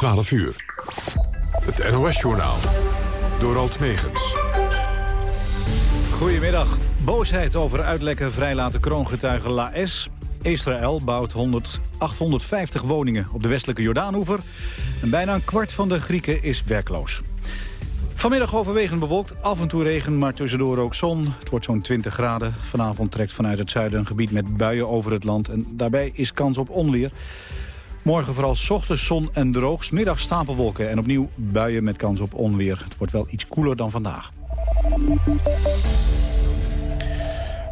12 uur. Het NOS-journaal. Door Alt Megens. Goedemiddag. Boosheid over uitlekken vrijlaten kroongetuige La S. Israël bouwt 100, 850 woningen op de westelijke Jordaanoever. En bijna een kwart van de Grieken is werkloos. Vanmiddag overwegend bewolkt, af en toe regen, maar tussendoor ook zon. Het wordt zo'n 20 graden. Vanavond trekt vanuit het zuiden een gebied met buien over het land. En daarbij is kans op onweer. Morgen vooral ochtends zon en droog, middag stapelwolken en opnieuw buien met kans op onweer. Het wordt wel iets koeler dan vandaag.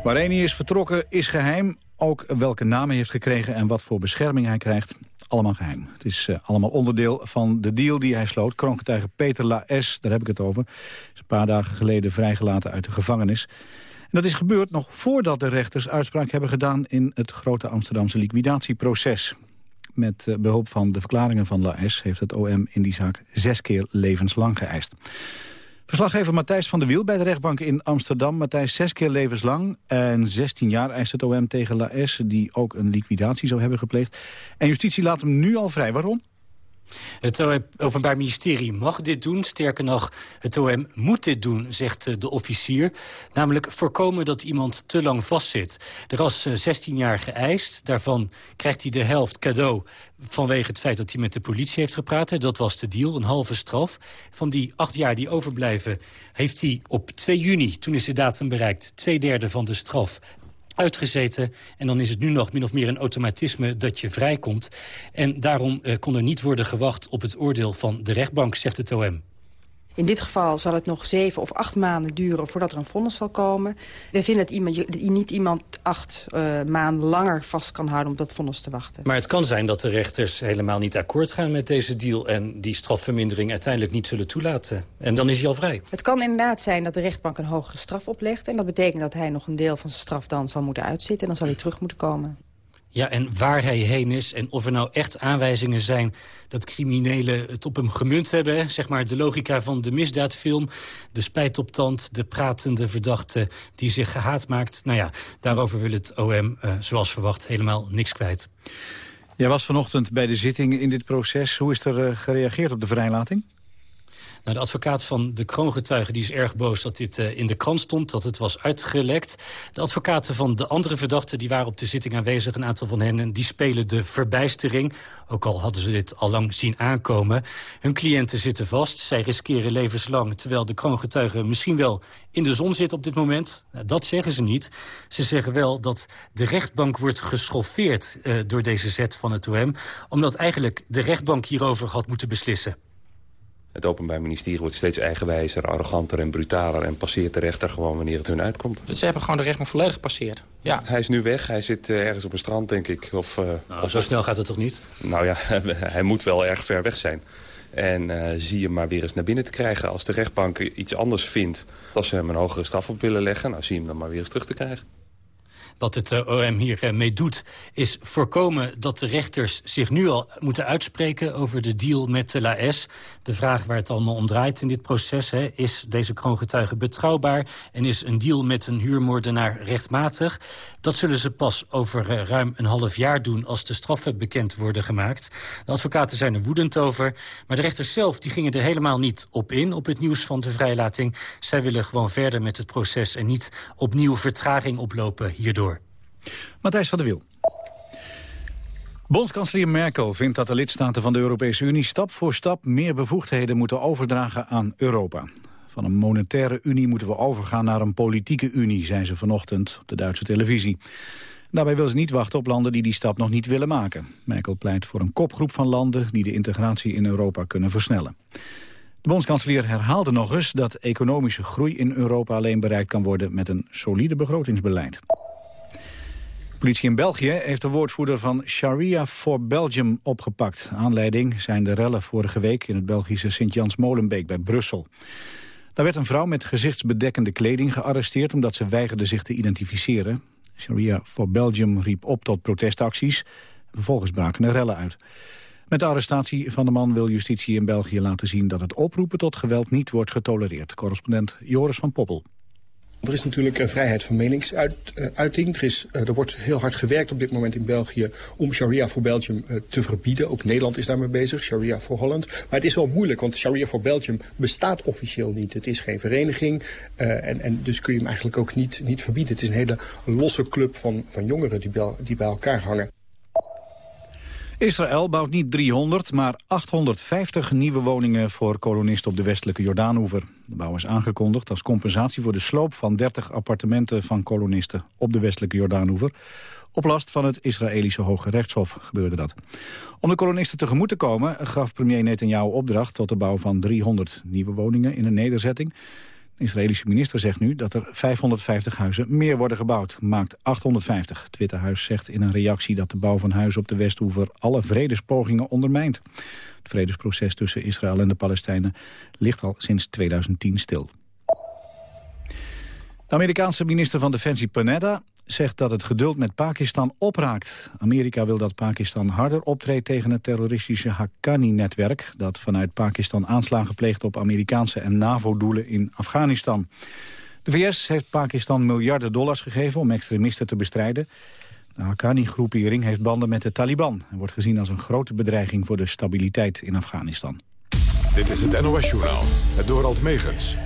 Waarheen is vertrokken is geheim. Ook welke naam hij heeft gekregen en wat voor bescherming hij krijgt. Allemaal geheim. Het is uh, allemaal onderdeel van de deal die hij sloot. Kroongetuige Peter Laes, daar heb ik het over. Is een paar dagen geleden vrijgelaten uit de gevangenis. En dat is gebeurd nog voordat de rechters uitspraak hebben gedaan... in het grote Amsterdamse liquidatieproces. Met uh, behulp van de verklaringen van Laes heeft het OM in die zaak zes keer levenslang geëist. Verslaggever Matthijs van der Wiel bij de rechtbank in Amsterdam. Matthijs, zes keer levenslang en 16 jaar eist het OM tegen Laes... die ook een liquidatie zou hebben gepleegd. En justitie laat hem nu al vrij. Waarom? Het Openbaar Ministerie mag dit doen. Sterker nog, het OM moet dit doen, zegt eh, de officier. Namelijk voorkomen dat iemand te lang vastzit. Er was 16 eh, jaar geëist. Daarvan krijgt hij de helft cadeau vanwege het feit dat hij met de politie heeft gepraat. Dat was de deal, een halve straf. Van die acht jaar die overblijven heeft hij op 2 juni, toen is de datum bereikt... twee derde van de straf uitgezeten. En dan is het nu nog min of meer een automatisme dat je vrijkomt. En daarom uh, kon er niet worden gewacht op het oordeel van de rechtbank, zegt het OM. In dit geval zal het nog zeven of acht maanden duren voordat er een vonnis zal komen. We vinden dat iemand, niet iemand acht uh, maanden langer vast kan houden om dat vonnis te wachten. Maar het kan zijn dat de rechters helemaal niet akkoord gaan met deze deal... en die strafvermindering uiteindelijk niet zullen toelaten. En dan is hij al vrij. Het kan inderdaad zijn dat de rechtbank een hogere straf oplegt. En dat betekent dat hij nog een deel van zijn straf dan zal moeten uitzitten. En dan zal hij terug moeten komen. Ja, en waar hij heen is en of er nou echt aanwijzingen zijn... dat criminelen het op hem gemunt hebben. Zeg maar de logica van de misdaadfilm. De spijt op tand, de pratende verdachte die zich gehaat maakt. Nou ja, daarover wil het OM, eh, zoals verwacht, helemaal niks kwijt. Jij was vanochtend bij de zitting in dit proces. Hoe is er uh, gereageerd op de vrijlating? De advocaat van de kroongetuige die is erg boos dat dit uh, in de krant stond, dat het was uitgelekt. De advocaten van de andere verdachten die waren op de zitting aanwezig, een aantal van hen, en die spelen de verbijstering. Ook al hadden ze dit al lang zien aankomen. Hun cliënten zitten vast, zij riskeren levenslang, terwijl de kroongetuige misschien wel in de zon zit op dit moment. Nou, dat zeggen ze niet. Ze zeggen wel dat de rechtbank wordt geschoffeerd uh, door deze zet van het OM, omdat eigenlijk de rechtbank hierover had moeten beslissen. Het Openbaar Ministerie wordt steeds eigenwijzer, arroganter en brutaler... en passeert de rechter gewoon wanneer het hun uitkomt. Dus ze hebben gewoon de rechtbank volledig gepasseerd? Ja. Hij is nu weg. Hij zit uh, ergens op een strand, denk ik. Of, uh, nou, zo snel gaat het toch niet? Nou ja, hij moet wel erg ver weg zijn. En uh, zie hem maar weer eens naar binnen te krijgen. Als de rechtbank iets anders vindt, als ze hem een hogere straf op willen leggen... nou, zie hem dan maar weer eens terug te krijgen. Wat het eh, OM hiermee doet, is voorkomen dat de rechters zich nu al moeten uitspreken over de deal met de LAS. De vraag waar het allemaal om draait in dit proces, hè, is deze kroongetuige betrouwbaar en is een deal met een huurmoordenaar rechtmatig? Dat zullen ze pas over uh, ruim een half jaar doen als de straffen bekend worden gemaakt. De advocaten zijn er woedend over, maar de rechters zelf die gingen er helemaal niet op in, op het nieuws van de vrijlating. Zij willen gewoon verder met het proces en niet opnieuw vertraging oplopen hierdoor. Matthijs van der Wiel. Bondskanselier Merkel vindt dat de lidstaten van de Europese Unie stap voor stap meer bevoegdheden moeten overdragen aan Europa. Van een monetaire unie moeten we overgaan naar een politieke unie, zei ze vanochtend op de Duitse televisie. Daarbij wil ze niet wachten op landen die die stap nog niet willen maken. Merkel pleit voor een kopgroep van landen die de integratie in Europa kunnen versnellen. De bondskanselier herhaalde nog eens dat economische groei in Europa alleen bereikt kan worden met een solide begrotingsbeleid. Politie in België heeft de woordvoerder van Sharia for Belgium opgepakt. Aanleiding zijn de rellen vorige week in het Belgische Sint-Jans-Molenbeek bij Brussel. Daar werd een vrouw met gezichtsbedekkende kleding gearresteerd... omdat ze weigerde zich te identificeren. Sharia for Belgium riep op tot protestacties. Vervolgens braken er rellen uit. Met de arrestatie van de man wil justitie in België laten zien... dat het oproepen tot geweld niet wordt getolereerd. Correspondent Joris van Poppel. Er is natuurlijk een vrijheid van meningsuiting. Er, is, er wordt heel hard gewerkt op dit moment in België om sharia voor Belgium te verbieden. Ook Nederland is daarmee bezig, sharia voor Holland. Maar het is wel moeilijk, want sharia voor Belgium bestaat officieel niet. Het is geen vereniging en, en, dus kun je hem eigenlijk ook niet, niet verbieden. Het is een hele losse club van, van jongeren die die bij elkaar hangen. Israël bouwt niet 300, maar 850 nieuwe woningen voor kolonisten op de westelijke Jordaanoever. De bouw is aangekondigd als compensatie voor de sloop van 30 appartementen van kolonisten op de westelijke Jordaanoever. Op last van het Israëlische Hoge Rechtshof gebeurde dat. Om de kolonisten tegemoet te komen gaf premier Netanyahu opdracht tot de bouw van 300 nieuwe woningen in een nederzetting. De Israëlische minister zegt nu dat er 550 huizen meer worden gebouwd. Maakt 850. Het Witte Huis zegt in een reactie dat de bouw van huizen op de Westhoever alle vredespogingen ondermijnt. Het vredesproces tussen Israël en de Palestijnen ligt al sinds 2010 stil. De Amerikaanse minister van Defensie Panetta zegt dat het geduld met Pakistan opraakt. Amerika wil dat Pakistan harder optreedt tegen het terroristische Haqqani-netwerk... dat vanuit Pakistan aanslagen pleegt op Amerikaanse en NAVO-doelen in Afghanistan. De VS heeft Pakistan miljarden dollars gegeven om extremisten te bestrijden. De Haqqani-groepering heeft banden met de Taliban... en wordt gezien als een grote bedreiging voor de stabiliteit in Afghanistan. Dit is het NOS-journaal, het Dorald Megens.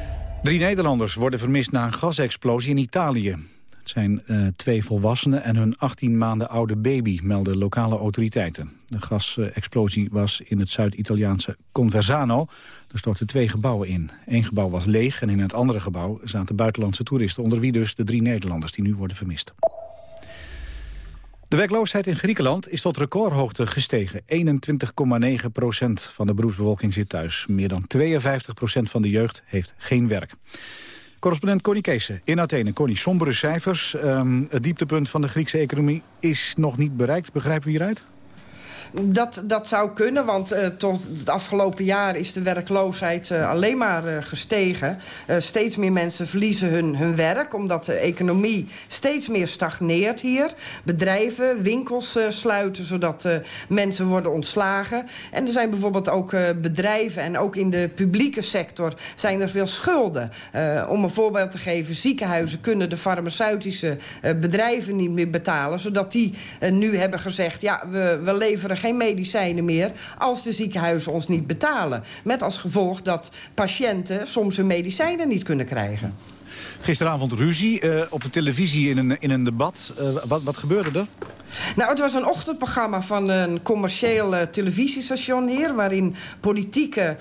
Drie Nederlanders worden vermist na een gasexplosie in Italië. Het zijn uh, twee volwassenen en hun 18 maanden oude baby, melden lokale autoriteiten. De gasexplosie was in het Zuid-Italiaanse Conversano. Er stortten twee gebouwen in. Eén gebouw was leeg en in het andere gebouw zaten buitenlandse toeristen... onder wie dus de drie Nederlanders die nu worden vermist. De werkloosheid in Griekenland is tot recordhoogte gestegen. 21,9 procent van de beroepsbevolking zit thuis. Meer dan 52 procent van de jeugd heeft geen werk. Correspondent Connie Kees in Athene. Connie, sombere cijfers. Um, het dieptepunt van de Griekse economie is nog niet bereikt. Begrijpen we hieruit? Dat, dat zou kunnen, want uh, tot het afgelopen jaar is de werkloosheid uh, alleen maar uh, gestegen. steeds meer mensen verliezen hun, hun werk, omdat de economie steeds meer stagneert hier. Bedrijven, winkels sluiten, zodat mensen worden ontslagen. En er zijn bijvoorbeeld ook bedrijven en ook in de publieke sector zijn er veel schulden. om een voorbeeld te geven, ziekenhuizen kunnen de farmaceutische bedrijven niet meer betalen, zodat die nu hebben gezegd, ja, we, we leveren geen medicijnen meer als de ziekenhuizen ons niet betalen. Met als gevolg dat patiënten soms hun medicijnen niet kunnen krijgen. Gisteravond ruzie uh, op de televisie in een, in een debat. Uh, wat, wat gebeurde er? Nou, het was een ochtendprogramma van een commercieel uh, televisiestation hier... waarin politieke,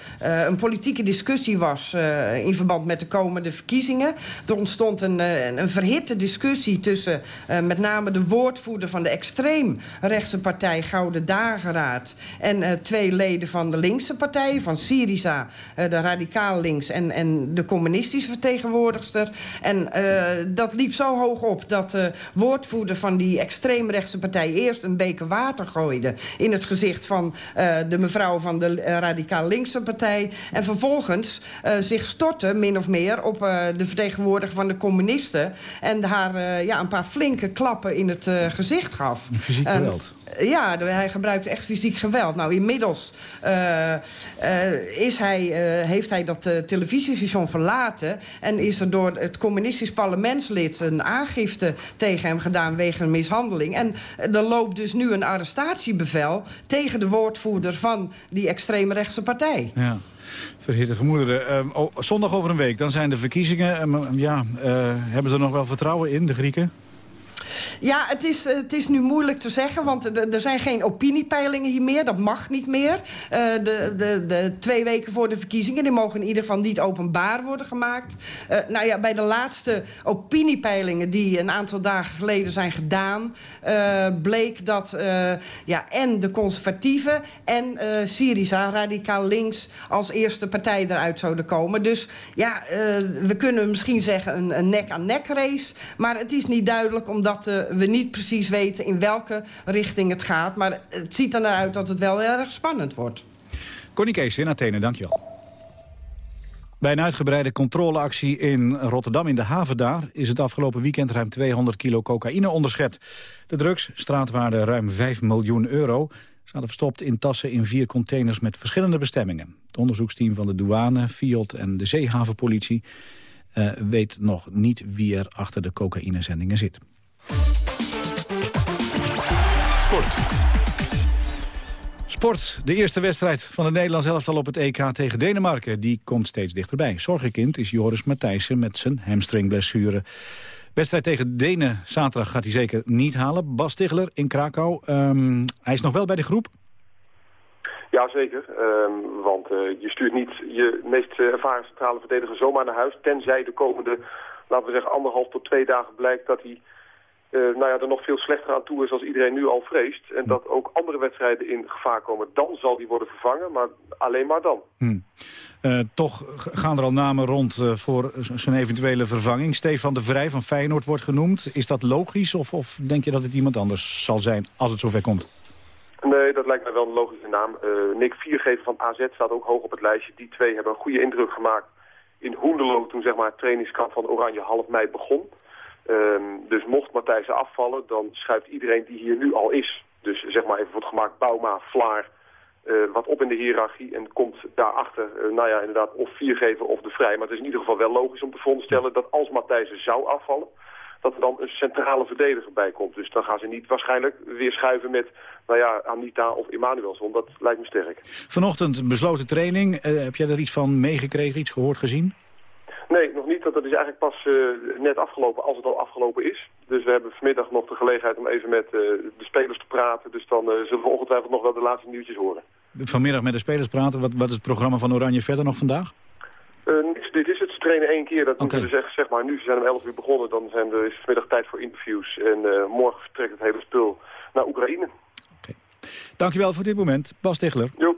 een politieke discussie was in verband met de komende verkiezingen. Er ontstond een, een verhitte discussie tussen met name de woordvoerder... van de extreemrechtse partij Gouden Dageraad... en twee leden van de linkse partij, van Syriza, de radicaal links... en, en de communistische En dat liep zo hoog op dat de woordvoerder van die extreemrechtse partij eerst een beker water gooide... in het gezicht van uh, de mevrouw van de radicaal linkse partij... en vervolgens zich stortte, min of meer, op de vertegenwoordiger van de communisten... en haar ja, een paar flinke klappen in het gezicht gaf. Fysiek geweld? Ja, hij gebruikte echt fysiek geweld. Nou, inmiddels uh, uh, is hij, uh, heeft hij dat televisiestation verlaten... en is er door het communistisch parlementslid een aangifte tegen hem gedaan... wegens mishandeling. En er loopt dus nu een arrestatiebevel tegen de woordvoerder van die extreemrechtse partij. Ja. Verhitte gemoederen. Oh, zondag over een week, dan zijn de verkiezingen. ja, hebben ze er nog wel vertrouwen in, de Grieken? Ja, het is, het is nu moeilijk te zeggen, want er zijn geen opiniepeilingen hier meer. Dat mag niet meer. Uh, de, de, de twee weken voor de verkiezingen, die mogen in ieder geval niet openbaar worden gemaakt. Uh, nou ja, bij de laatste opiniepeilingen die een aantal dagen geleden zijn gedaan... Bleek dat ja, en de conservatieven en Syriza, radicaal links... als eerste partij eruit zouden komen. Dus ja, we kunnen misschien zeggen een nek-aan-nek -nek race. Maar het is niet duidelijk omdat we niet precies weten in welke richting het gaat. Maar het ziet er naar uit dat het wel erg spannend wordt. Connie Kees in Athene, dankjewel. Bij een uitgebreide controleactie in Rotterdam in de haven daar... is het afgelopen weekend ruim 200 kilo cocaïne onderschept. De drugs, straatwaarde ruim 5 miljoen euro... zaten verstopt in tassen in vier containers met verschillende bestemmingen. Het onderzoeksteam van de douane, Fiat en de zeehavenpolitie weet nog niet wie er achter de cocaïnezendingen zit. Sport. Sport. De eerste wedstrijd van het Nederlands elftal op het EK tegen Denemarken. Die komt steeds dichterbij. Zorgenkind is Joris Matthijssen met zijn hamstringblessure. Wedstrijd tegen Denen zaterdag gaat hij zeker niet halen. Bas Stigler in Krakau. Um, hij is nog wel bij de groep? Ja, zeker. Um, want uh, je stuurt niet je meest uh, ervaren centrale verdediger zomaar naar huis. Tenzij de komende, laten we zeggen, anderhalf tot twee dagen blijkt dat hij nou ja, er nog veel slechter aan toe is als iedereen nu al vreest. En dat ook andere wedstrijden in gevaar komen. Dan zal die worden vervangen, maar alleen maar dan. Hmm. Uh, toch gaan er al namen rond uh, voor zijn eventuele vervanging. Stefan de Vrij van Feyenoord wordt genoemd. Is dat logisch of, of denk je dat het iemand anders zal zijn als het zover komt? Nee, dat lijkt mij wel een logische naam. Nick Viergever van AZ staat ook hoog op het lijstje. Die twee hebben een goede indruk gemaakt in Hoenderlo... toen zeg maar, het trainingskamp van Oranje half mei begon... Um, dus mocht Matthijs afvallen, dan schuift iedereen die hier nu al is. Dus zeg maar even wordt gemaakt Bauma, Vlaar, uh, wat op in de hiërarchie. En komt daarachter, uh, nou ja, inderdaad, of Viergever of de Vrij. Maar het is in ieder geval wel logisch om te voorstellen dat als Matthijs zou afvallen... dat er dan een centrale verdediger bij komt. Dus dan gaan ze niet waarschijnlijk weer schuiven met, nou ja, Anita of Emanuelson. Dat lijkt me sterk. Vanochtend besloten training. Uh, heb jij er iets van meegekregen, iets gehoord, gezien? Nee, nog niet. Dat is eigenlijk pas uh, net afgelopen als het al afgelopen is. Dus we hebben vanmiddag nog de gelegenheid om even met uh, de spelers te praten. Dus dan uh, zullen we ongetwijfeld nog wel de laatste nieuwtjes horen. Vanmiddag met de spelers praten. Wat, wat is het programma van Oranje verder nog vandaag? niks, dit is het. Ze trainen één keer. Dat okay. moeten we dus zeg maar nu. Ze zijn om 11 uur begonnen. Dan zijn er, is vanmiddag tijd voor interviews. En morgen vertrekt het hele spul naar Oekraïne. Okay. Dankjewel voor dit moment. Bas Tegler. Jo.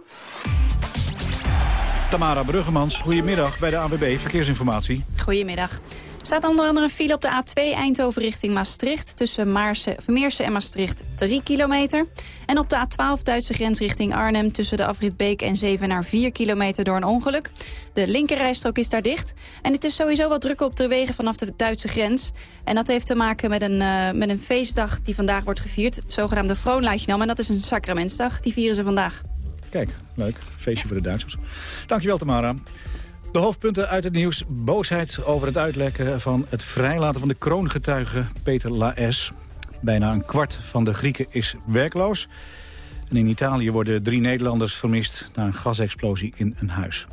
Tamara Bruggemans, goedemiddag bij de AWB Verkeersinformatie. Goedemiddag. Er staat onder andere een file op de A2 Eindhoven richting Maastricht... tussen Maarse, Vermeersen en Maastricht 3 kilometer. En op de A12 Duitse grens richting Arnhem... tussen de afrit Beek en Zevenaar 4 kilometer door een ongeluk. De linkerrijstrook is daar dicht. En het is sowieso wat druk op de wegen vanaf de Duitse grens. En dat heeft te maken met een, uh, met een feestdag die vandaag wordt gevierd. Het zogenaamde Vroonleitjenam. En dat is een sacramentsdag. Die vieren ze vandaag. Kijk, leuk. Feestje voor de Duitsers. Dankjewel, Tamara. De hoofdpunten uit het nieuws. Boosheid over het uitlekken van het vrijlaten van de kroongetuige Peter Laes. Bijna een kwart van de Grieken is werkloos. En in Italië worden drie Nederlanders vermist na een gasexplosie in een huis.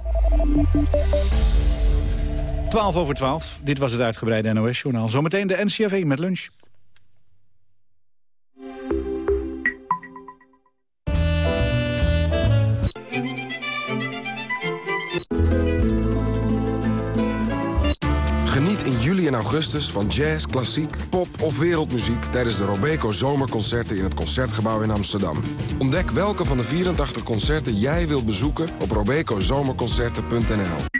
12 over 12. Dit was het uitgebreide NOS-journaal. Zometeen de NCRV met lunch. Juli en augustus van jazz, klassiek, pop of wereldmuziek... tijdens de Robeco Zomerconcerten in het Concertgebouw in Amsterdam. Ontdek welke van de 84 concerten jij wilt bezoeken op robecozomerconcerten.nl.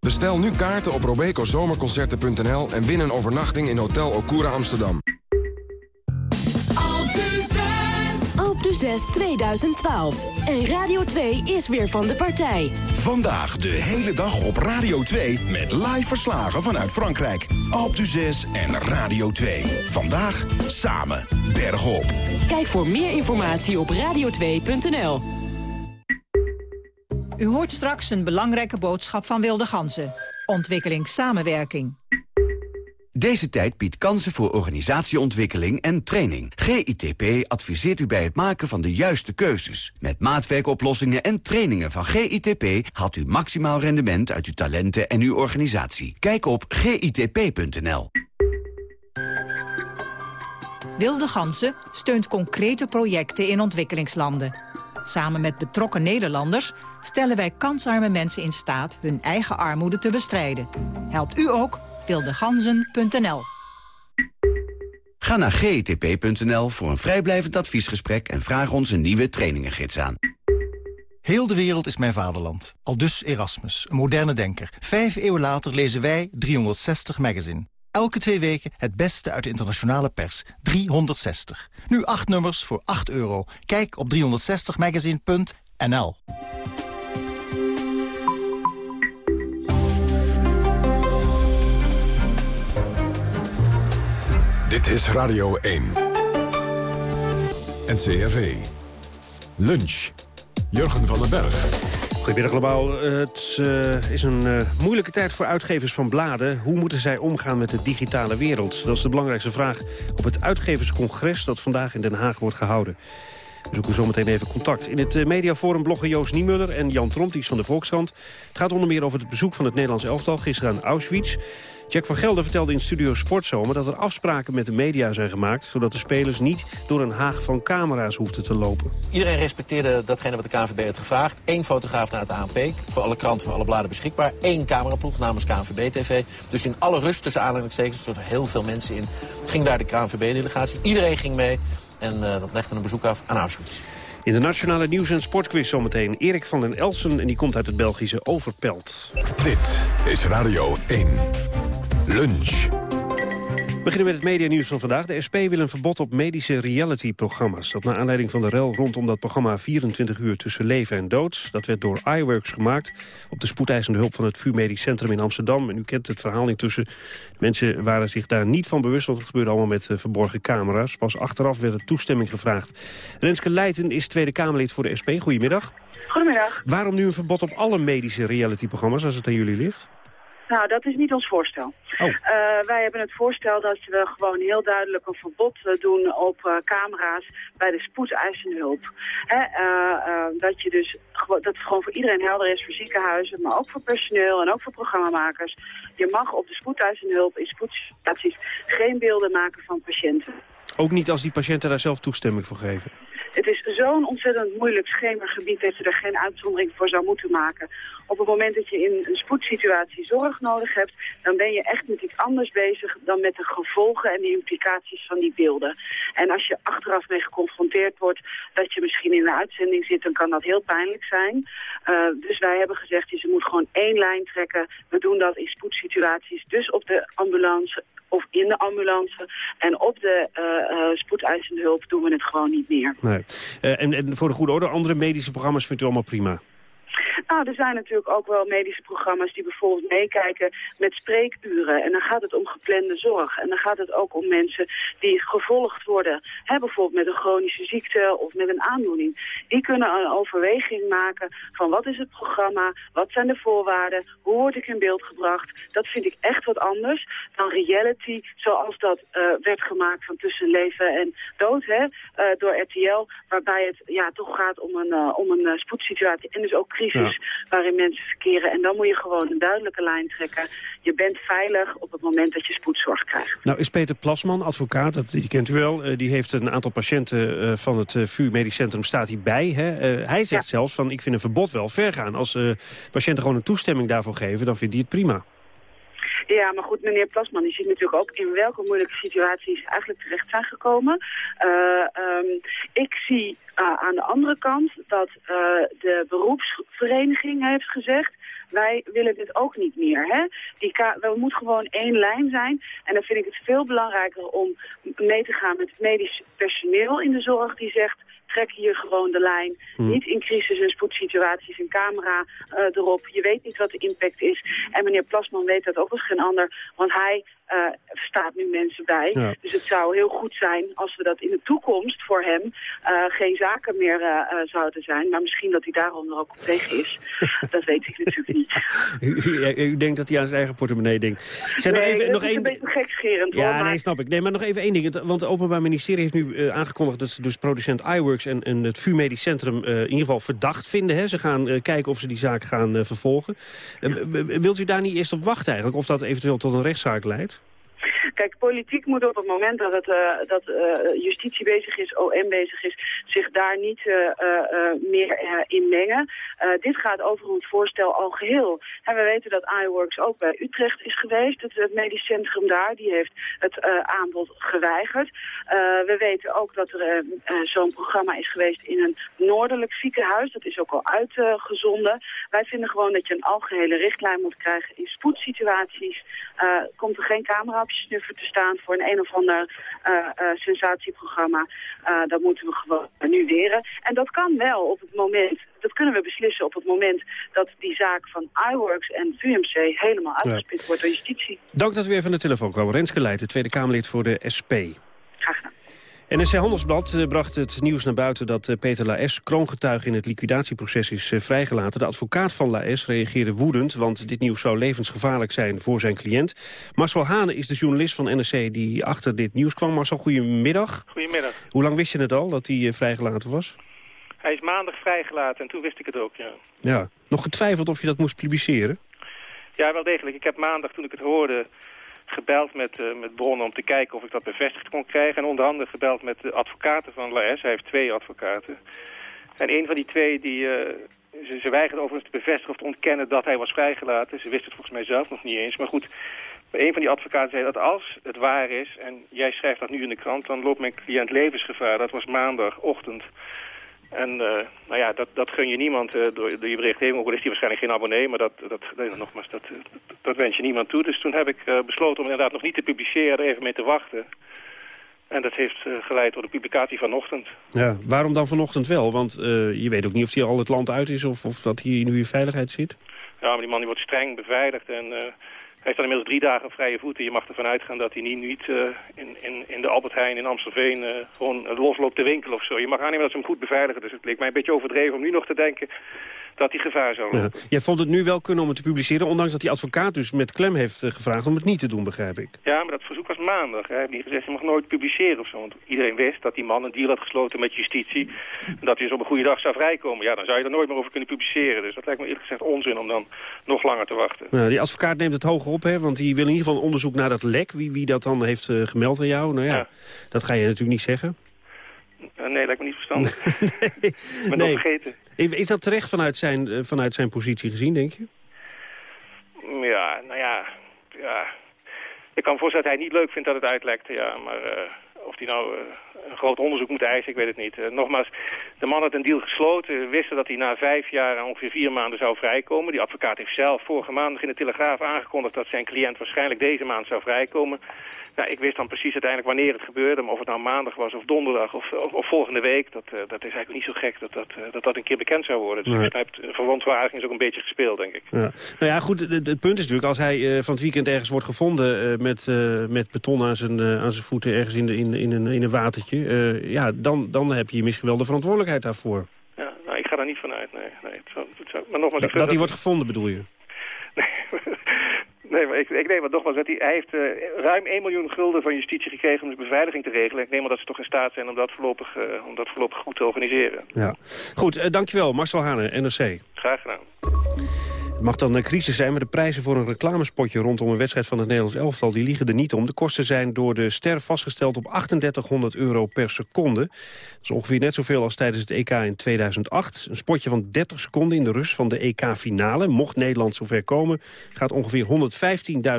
Bestel nu kaarten op robecozomerconcerten.nl en win een overnachting in Hotel Okura Amsterdam. Alpe d'Huez 2012. En Radio 2 is weer van de partij. Vandaag de hele dag op Radio 2 met live verslagen vanuit Frankrijk. Alpe d'Huez en Radio 2. Vandaag samen bergop. Kijk voor meer informatie op radio2.nl. U hoort straks een belangrijke boodschap van Wilde Ganzen. Ontwikkelingssamenwerking. Deze tijd biedt kansen voor organisatieontwikkeling en training. GITP adviseert u bij het maken van de juiste keuzes. Met maatwerkoplossingen en trainingen van GITP... haalt u maximaal rendement uit uw talenten en uw organisatie. Kijk op gitp.nl. Wilde Gansen steunt concrete projecten in ontwikkelingslanden. Samen met betrokken Nederlanders stellen wij kansarme mensen in staat hun eigen armoede te bestrijden. Helpt u ook? wildeganzen.nl Ga naar gtp.nl voor een vrijblijvend adviesgesprek en vraag ons een nieuwe trainingengids aan. Heel de wereld is mijn vaderland. Al dus Erasmus, een moderne denker. Vijf eeuwen later lezen wij 360 Magazine. Elke twee weken het beste uit de internationale pers. 360. Nu acht nummers voor 8 euro. Kijk op 360magazine.nl Dit is Radio 1. NCRV. Lunch. Jurgen van den Berg. Goedemiddag allemaal. Het uh, is een uh, moeilijke tijd voor uitgevers van bladen. Hoe moeten zij omgaan met de digitale wereld? Dat is de belangrijkste vraag op het uitgeverscongres... dat vandaag in Den Haag wordt gehouden. We zoeken zometeen even contact. In het uh, mediaforum bloggen Joost Niemuller en Jan is van de Volkskrant. Het gaat onder meer over het bezoek van het Nederlands elftal gisteren aan Auschwitz. Jack van Gelder vertelde in Studio Sportzomer dat er afspraken met de media zijn gemaakt... zodat de spelers niet door een haag van camera's hoefden te lopen. Iedereen respecteerde datgene wat de KNVB had gevraagd. Eén fotograaf naar het ANP, voor alle kranten, voor alle bladen beschikbaar. Eén cameraploeg namens KNVB-TV. Dus in alle rust tussen aanhalingstekens, er stonden heel veel mensen in... ging daar de KNVB-delegatie. Iedereen ging mee en uh, dat legde een bezoek af aan Auschwitz. In de Nationale Nieuws- en Sportquiz zometeen Erik van den Elsen... en die komt uit het Belgische Overpelt. Dit is Radio 1. Lunch. We beginnen met het medianieuws van vandaag. De SP wil een verbod op medische reality-programma's. Dat naar aanleiding van de rel rondom dat programma 24 uur tussen leven en dood. Dat werd door iWorks gemaakt op de spoedeisende hulp van het VU Medisch Centrum in Amsterdam. En u kent het verhaal intussen. Mensen waren zich daar niet van bewust, want het gebeurde allemaal met uh, verborgen camera's. Pas achteraf werd er toestemming gevraagd. Renske Leijten is Tweede Kamerlid voor de SP. Goedemiddag. Goedemiddag. Waarom nu een verbod op alle medische reality-programma's als het aan jullie ligt? Nou, dat is niet ons voorstel. Oh. Uh, wij hebben het voorstel dat we gewoon heel duidelijk een verbod uh, doen op uh, camera's bij de spoedeisende hulp. Hè, dat, je dus, dat het gewoon voor iedereen helder is, voor ziekenhuizen, maar ook voor personeel en ook voor programmamakers. Je mag op de spoedeisende hulp in spoedsituaties geen beelden maken van patiënten. Ook niet als die patiënten daar zelf toestemming voor geven? Het is zo'n ontzettend moeilijk schemergebied dat je er geen uitzondering voor zou moeten maken. Op het moment dat je in een spoedsituatie zorg nodig hebt, dan ben je echt met iets anders bezig dan met de gevolgen en de implicaties van die beelden. En als je achteraf mee geconfronteerd wordt dat je misschien in een uitzending zit, dan kan dat heel pijnlijk zijn. Uh, dus wij hebben gezegd, ze moet gewoon één lijn trekken. We doen dat in spoedsituaties, dus op de ambulance of in de ambulance. En op de uh, spoedeisende hulp doen we het gewoon niet meer. En, en voor de goede orde, andere medische programma's vindt u allemaal prima? Nou, er zijn natuurlijk ook wel medische programma's die bijvoorbeeld meekijken met spreekuren. En dan gaat het om geplande zorg. En dan gaat het ook om mensen die gevolgd worden. Hè, bijvoorbeeld met een chronische ziekte of met een aandoening. Die kunnen een overweging maken van wat is het programma, wat zijn de voorwaarden, hoe word ik in beeld gebracht. Dat vind ik echt wat anders dan reality zoals dat uh, werd gemaakt van tussen leven en dood hè, uh, door RTL. Waarbij het ja, toch gaat om een, uh, om een spoedsituatie en dus ook crisis ja. waarin mensen verkeren. En dan moet je gewoon een duidelijke lijn trekken. Je bent veilig op het moment dat je spoedzorg krijgt. Nou is Peter Plasman, advocaat, dat, die kent u wel. Uh, die heeft een aantal patiënten uh, van het uh, VU Medisch Centrum staat hierbij. Hè? hij zegt ja. zelfs van ik vind een verbod wel ver gaan. Als patiënten gewoon een toestemming daarvoor geven, dan vindt hij het prima. Ja, maar goed, meneer Plasman, die ziet natuurlijk ook in welke moeilijke situaties eigenlijk terecht zijn gekomen. Uh, um, ik zie uh, aan de andere kant dat uh, de beroepsvereniging heeft gezegd... wij willen dit ook niet meer. Hè? Die we moeten gewoon één lijn zijn. En dan vind ik het veel belangrijker om mee te gaan met het medisch personeel in de zorg... die zegt, trek hier gewoon de lijn. Hmm. Niet in crisis- en spoedsituaties een camera uh, erop. Je weet niet wat de impact is. En meneer Plasman weet dat ook als geen ander. Want hij uh, staat nu mensen bij. Ja. Dus het zou heel goed zijn als we dat in de toekomst voor hem uh, geen zaken meer uh, zouden zijn. Maar misschien dat hij daarom er ook op tegen is. dat weet ik natuurlijk niet. U, u, u, denkt dat hij aan zijn eigen portemonnee denkt. Zijn nee, even, nog is één... een beetje gekscherend. Ja, hoor, nee, snap ik. Nee, maar nog even één ding. Want het Openbaar Ministerie heeft nu aangekondigd... dat ze dus producent iWorks en, en het VU Medisch Centrum in ieder geval verdacht vinden. Hè? Ze gaan kijken of ze die zaak gaan vervolgen. wilt u daar niet eerst op wachten eigenlijk? Of dat eventueel tot een rechtszaak leidt? Kijk, politiek moet op het moment dat, het, uh, dat uh, justitie bezig is, OM bezig is, zich daar niet uh, meer in mengen. dit gaat over ons voorstel al geheel. En we weten dat iWorks ook bij Utrecht is geweest. Het, het medisch centrum daar, die heeft het aanbod geweigerd. we weten ook dat er zo'n programma is geweest in een noordelijk ziekenhuis. Dat is ook al uitgezonden. Wij vinden gewoon dat je een algehele richtlijn moet krijgen in spoedsituaties. komt er geen camera te staan voor een een of ander sensatieprogramma. dat moeten we gewoon nu. En dat kan wel op het moment, dat kunnen we beslissen op het moment dat die zaak van iWorks en VUMC helemaal uitgespit wordt door justitie. Dank dat we weer van de telefoon komen. Renske Leijten, Tweede Kamerlid voor de SP. Graag gedaan. NSC Handelsblad eh, bracht het nieuws naar buiten dat eh, Peter Laes, kroongetuige in het liquidatieproces, is eh, vrijgelaten. De advocaat van Laes reageerde woedend, want dit nieuws zou levensgevaarlijk zijn voor zijn cliënt. Marcel Hane is de journalist van NSC die achter dit nieuws kwam. Marcel, goedemiddag. Goedemiddag. Hoe lang wist je het al, dat hij vrijgelaten was? Hij is maandag vrijgelaten en toen wist ik het ook, ja. Ja. Nog getwijfeld of je dat moest publiceren? Ja, wel degelijk. Ik heb maandag, toen ik het hoorde, gebeld met, uh, met bronnen om te kijken of ik dat bevestigd kon krijgen. En onder andere gebeld met de advocaten van Laes. Hij heeft twee advocaten. En een van die twee, die, uh, ze, ze weigerde overigens te bevestigen of te ontkennen dat hij was vrijgelaten. Ze wist het volgens mij zelf nog niet eens. Maar goed, een van die advocaten zei dat als het waar is... en jij schrijft dat nu in de krant, dan loopt mijn cliënt levensgevaar. Dat was maandagochtend. En uh, nou ja, dat, dat gun je niemand uh, door, door je berichtgeving. Ook al is hij waarschijnlijk geen abonnee, maar dat, dat, nee, nogmaals, dat, dat, wens je niemand toe. Dus toen heb ik uh, besloten om inderdaad nog niet te publiceren, even mee te wachten. En dat heeft geleid tot de publicatie vanochtend. Ja, waarom dan vanochtend wel? Want je weet ook niet of hij al het land uit is of, of dat hij nu in veiligheid zit. Ja, maar die man die wordt streng beveiligd en hij staat inmiddels drie dagen vrije voeten. Je mag ervan uitgaan dat hij niet, niet uh, in, in, in de Albert Heijn in Amstelveen uh, gewoon losloopt te winkelen of zo. Je mag aannemen dat ze hem goed beveiligen. Dus het leek mij een beetje overdreven om nu nog te denken dat hij gevaar zou lopen. Ja. Jij vond het nu wel kunnen om het te publiceren, ondanks dat die advocaat dus met klem heeft uh, gevraagd om het niet te doen, begrijp ik. Ja, maar dat verzoek was maandag. Hij heeft niet gezegd, je mag nooit publiceren of zo. Want iedereen wist dat die man een deal had gesloten met justitie. En dat hij dus op een goede dag zou vrijkomen. Ja, dan zou je er nooit meer over kunnen publiceren. Dus dat lijkt me eerlijk gezegd onzin om dan nog langer te wachten. Nou, die advocaat neemt het hoger op, hè, want die wil in ieder geval onderzoek naar dat lek. Wie, wie dat dan heeft uh, gemeld aan jou. Nou ja, ja, dat ga je natuurlijk niet zeggen. Uh, nee, lijkt me niet verstandig. nee. ben nee. vergeten. Is dat terecht vanuit zijn, uh, vanuit zijn positie gezien, denk je? Ja, nou ja, ja. Ik kan me voorstellen dat hij niet leuk vindt dat het uitlekt, ja. Maar uh, of hij nou uh, een groot onderzoek moet eisen, ik weet het niet. Uh, nogmaals, de man had een deal gesloten. wisten dat hij na vijf jaar en ongeveer vier maanden zou vrijkomen. Die advocaat heeft zelf vorige maand in de Telegraaf aangekondigd... dat zijn cliënt waarschijnlijk deze maand zou vrijkomen. Nou, ik wist dan precies uiteindelijk wanneer het gebeurde. Maar of het nou maandag was of donderdag of, of, of volgende week... Dat, uh, dat is eigenlijk niet zo gek dat dat, uh, dat, dat een keer bekend zou worden. Dus Nee. nee. verwantwaardiging is ook een beetje gespeeld, denk ik. Ja. Nou ja, goed, het, het punt is natuurlijk, als hij uh, van het weekend ergens wordt gevonden... Uh, met, uh, met beton aan zijn, aan zijn voeten ergens in, de, in, in, een, in een watertje... Ja, dan, dan heb je misschien wel de verantwoordelijkheid daarvoor. Ja, nou, ik ga daar niet van uit, nee. nee het zou, het zou, maar nogmaals, dat, ik dat hij wordt gevonden, bedoel je? Nee, maar ik, ik neem het nogmaals dat hij, hij heeft uh, ruim 1 miljoen gulden van justitie gekregen om de beveiliging te regelen. Ik neem aan dat ze toch in staat zijn om dat voorlopig, uh, om dat voorlopig goed te organiseren. Ja. Goed, uh, dankjewel. Marcel Hane, NRC. Graag gedaan. Het mag dan een crisis zijn, maar de prijzen voor een reclamespotje rondom een wedstrijd van het Nederlands elftal, die liegen er niet om. De kosten zijn door de ster vastgesteld op 3800 euro per seconde. Dat is ongeveer net zoveel als tijdens het EK in 2008. Een spotje van 30 seconden in de rust van de EK-finale, mocht Nederland zover komen, gaat ongeveer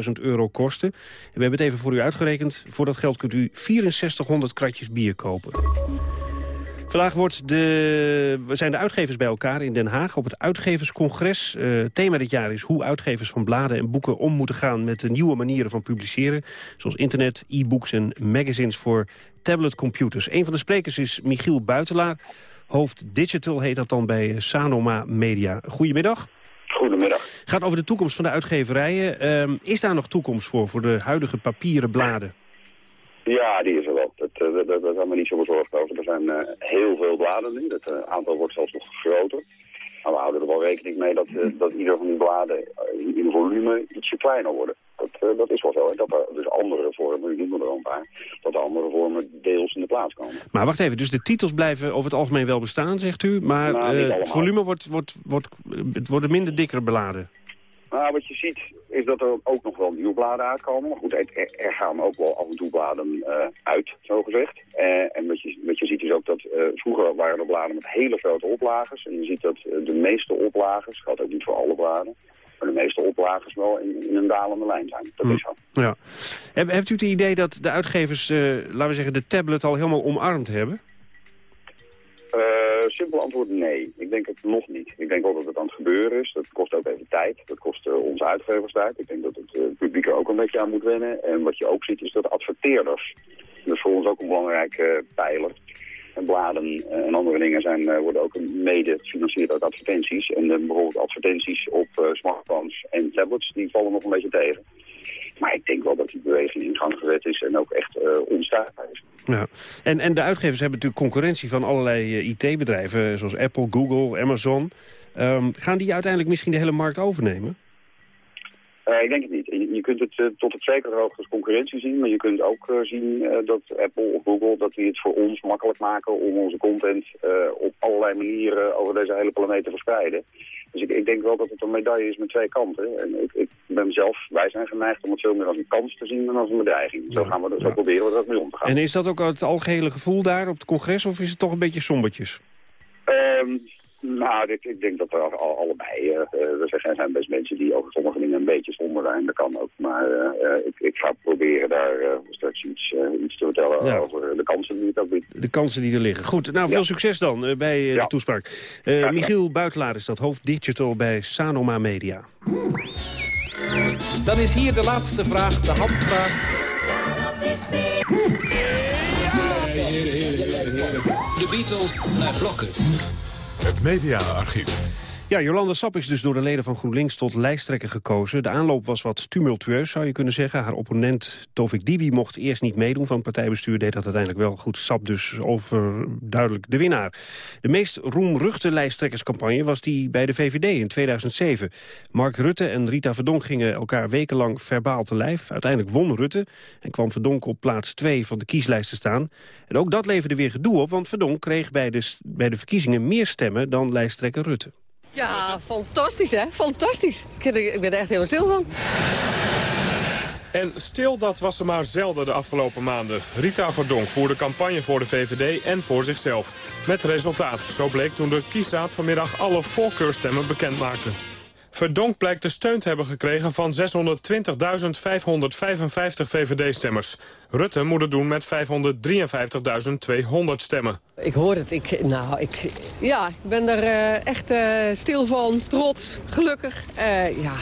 115.000 euro kosten. En we hebben het even voor u uitgerekend. Voor dat geld kunt u 6400 kratjes bier kopen. Vandaag wordt de, zijn de uitgevers bij elkaar in Den Haag op het uitgeverscongres. Uh, het thema dit jaar is hoe uitgevers van bladen en boeken om moeten gaan met de nieuwe manieren van publiceren. Zoals internet, e-books en magazines voor tabletcomputers. Een van de sprekers is Michiel Buitelaar. Hoofd Digital heet dat dan bij Sanoma Media. Goedemiddag. Goedemiddag. Gaat over de toekomst van de uitgeverijen. Uh, is daar nog toekomst voor, voor de huidige papieren bladen? Ja, die is er wel. Dat, uh, dat, dat, hebben we niet zo bezorgd over. Er zijn uh, heel veel bladen nu. Het uh, aantal wordt zelfs nog groter. Maar we houden er wel rekening mee dat, dat ieder van die bladen in, in volume ietsje kleiner worden. Dat, dat is wel zo. En dat er dus andere vormen, ik noem er een paar, dat er andere vormen deels in de plaats komen. Maar wacht even, dus de titels blijven over het algemeen wel bestaan, zegt u. Maar nou, het volume wordt, wordt, wordt, het worden minder dikkere bladen. Nou, wat je ziet, is dat er ook nog wel nieuwe bladen uitkomen. Maar goed, er, er gaan ook wel af en toe bladen uh, uit, zo gezegd. Uh, en wat je, wat je ziet is ook dat uh, vroeger waren er bladen met hele grote oplagers. En je ziet dat de meeste oplagers, gaat ook niet voor alle bladen... maar de meeste oplagers wel in, in een dalende lijn zijn. Dat hm. is zo. Ja. Heb, hebt u het idee dat de uitgevers, laten we zeggen, de tablet al helemaal omarmd hebben? Uh, simpel antwoord nee. Ik denk het nog niet. Ik denk wel dat het aan het gebeuren is. Dat kost ook even tijd. Dat kost uh, onze uitgevers tijd. Ik denk dat het uh, publiek er ook een beetje aan moet wennen. En wat je ook ziet is dat adverteerders, dat is voor ons ook een belangrijke pijler. En bladen en andere dingen zijn, worden ook mede gefinancierd uit advertenties. En bijvoorbeeld advertenties op smartphones en tablets, die vallen nog een beetje tegen. Maar ik denk wel dat die beweging in gang gezet is en ook echt uh, onstuitbaar is. Ja. En, en de uitgevers hebben natuurlijk concurrentie van allerlei uh, IT-bedrijven... zoals Apple, Google, Amazon. Um, gaan die uiteindelijk misschien de hele markt overnemen? Uh, ik denk het niet. Je, je kunt het uh, tot op zekere hoogte als concurrentie zien, maar je kunt ook uh, zien dat Apple of Google dat die het voor ons makkelijk maken om onze content op allerlei manieren over deze hele planeet te verspreiden. Dus ik, ik, denk wel dat het een medaille is met twee kanten. En ik, ik ben zelf, wij zijn geneigd om het veel meer als een kans te zien dan als een bedreiging. Zo, gaan we, zo ja. proberen we er ook mee om te gaan. En is dat ook het algehele gevoel daar op het congres of is het toch een beetje sombertjes? Um, nou, ik, ik, denk dat er al, allebei, uh, er zijn, zijn best mensen die over sommige dingen een beetje somber zijn, dat kan ook. Maar uh, ik, ik, ga proberen daar straks iets, iets te vertellen ja. over de kansen die het ook biedt. De kansen die er liggen. Goed, nou veel ja. succes dan bij ja. de toespraak. Michiel Buitelaar is dat, hoofd digital bij Sanoma Media. Dan is hier de laatste vraag, de handvraag. De Beatles naar blokken. Het mediaarchief. Ja, Jolanda Sap is dus door de leden van GroenLinks tot lijsttrekker gekozen. De aanloop was wat tumultueus, zou je kunnen zeggen. Haar opponent Tovik Dibi mocht eerst niet meedoen van het partijbestuur. Deed dat uiteindelijk wel goed. Sap dus overduidelijk de winnaar. De meest roemruchte lijsttrekkerscampagne was die bij de VVD in 2007. Mark Rutte en Rita Verdonk gingen elkaar wekenlang verbaal te lijf. Uiteindelijk won Rutte en kwam Verdonk op plaats 2 van de kieslijst te staan. En ook dat leverde weer gedoe op, want Verdonk kreeg bij de, bij de verkiezingen meer stemmen dan lijsttrekker Rutte. Ja, fantastisch hè, fantastisch. Ik, ben er echt helemaal stil van. En stil dat was ze maar zelden de afgelopen maanden. Rita Verdonk voerde campagne voor de VVD en voor zichzelf. Met resultaat, zo bleek toen de kiesraad vanmiddag alle voorkeurstemmen bekend maakte. Verdonk blijkt de steun te hebben gekregen van 620.555 VVD-stemmers. Rutte moet het doen met 553.200 stemmen. Ik hoor het. Ik, nou, ik, ja, ik ben er uh, echt uh, stil van, trots, gelukkig. Uh, ja,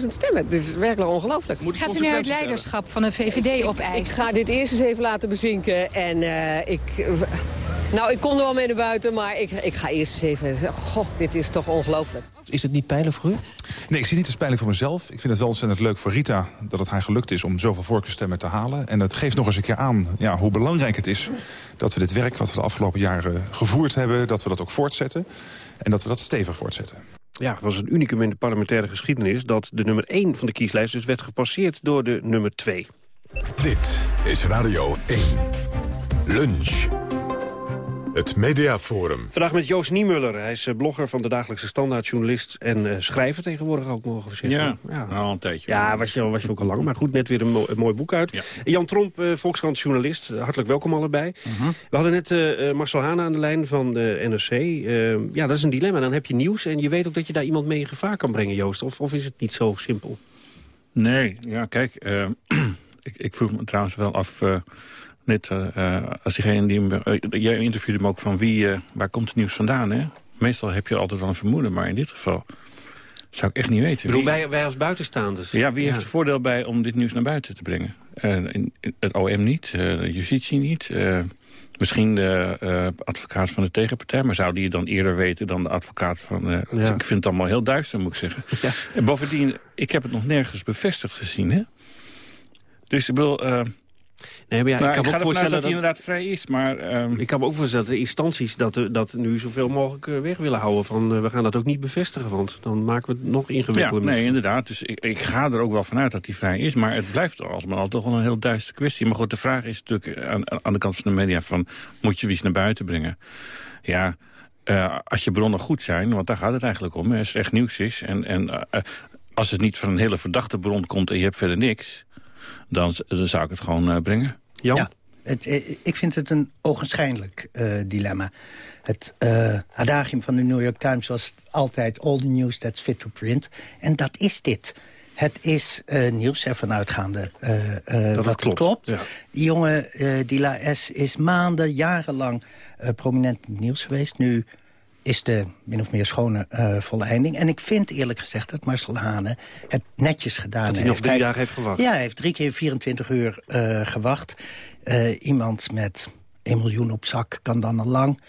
60.000 stemmen. Dit is werkelijk ongelooflijk. Gaat u nu het leiderschap van de VVD opeisen? Ik, ik ga dit eerst eens even laten bezinken. En ik... Nou, ik kon er wel mee naar buiten, maar ik, ik ga eerst eens even... Goh, dit is toch ongelooflijk. Is het niet pijnlijk voor u? Nee, ik zie niet als pijnlijk voor mezelf. Ik vind het wel ontzettend leuk voor Rita dat het haar gelukt is... om zoveel voorkeurstemmen te halen. En het geeft nog eens een keer aan ja, hoe belangrijk het is... dat we dit werk wat we de afgelopen jaren gevoerd hebben... dat we dat ook voortzetten. En dat we dat stevig voortzetten. Ja, het was een unicum in de parlementaire geschiedenis... dat de nummer 1 van de kieslijst dus werd gepasseerd door de nummer 2. Dit is Radio 1. Lunch. Het Mediaforum. Vandaag met Joost Niemuller. Hij is blogger van de Dagelijkse Standaard, journalist en uh, schrijver tegenwoordig ook, mogen we zeggen. Ja, ja. Nou, al een tijdje. Ja, was je, was je ook al lang. Maar goed, net weer een, mo een mooi boek uit. Ja. Jan Tromp, uh, Volkskrant journalist. Hartelijk welkom allebei. Uh -huh. We hadden net uh, Marcel Hane aan de lijn van de NRC. ja, dat is een dilemma. Dan heb je nieuws en je weet ook dat je daar iemand mee in gevaar kan brengen, Joost. Of, of is het niet zo simpel? Nee, ja, kijk. ik, ik vroeg me trouwens wel af net uh, als diegene die... Uh, jij interviewde hem ook van wie, uh, waar komt het nieuws vandaan, hè? Meestal heb je altijd wel een vermoeden, maar in dit geval zou ik echt niet weten. Bedoel, wij, wij als buitenstaanders? Ja, wie ja. heeft er voordeel bij om dit nieuws naar buiten te brengen? In, in het OM niet, de justitie niet... Misschien de advocaat van de tegenpartij, maar zou die dan eerder weten dan de advocaat van... Ja. Ik vind het allemaal heel duister, moet ik zeggen. Ja. En bovendien, ik heb het nog nergens bevestigd gezien, hè? Dus ik bedoel... Nee, maar ja, nou, ik kan ik me ook voorstellen dat, hij inderdaad vrij is. Maar, um... Ik kan me ook voorstellen dat de instanties dat, dat nu zoveel mogelijk weg willen houden. Van, uh, we gaan dat ook niet bevestigen, want dan maken we het nog ingewikkelder. Ja, nee, inderdaad. Dus ik, ik, ga er ook wel vanuit dat hij vrij is. Maar het blijft alsmaar toch wel een heel duistere kwestie. Maar goed, de vraag is natuurlijk aan, aan de kant van de media van... moet je iets naar buiten brengen? Ja, uh, als je bronnen goed zijn, want daar gaat het eigenlijk om. Als er echt nieuws is en... en uh, als het niet van een hele verdachte bron komt en je hebt verder niks... dan, dan zou ik het gewoon brengen. Jan? Ja. Het, ik vind het een ogenschijnlijk dilemma. Het adagium van de New York Times was altijd... all the news that's fit to print. En dat is dit. Het is uh, nieuws, ervan uitgaande uh, uh, dat, dat het klopt. Ja. Die jongen, die S, is maanden, jarenlang prominent in het nieuws geweest. Nu is de min of meer schone volleinding. En ik vind eerlijk gezegd dat Marcel Hane het netjes gedaan heeft. Dat hij nog drie dagen heeft gewacht? Ja, hij heeft drie keer 24 uur gewacht. iemand met 1 miljoen op zak kan dan al lang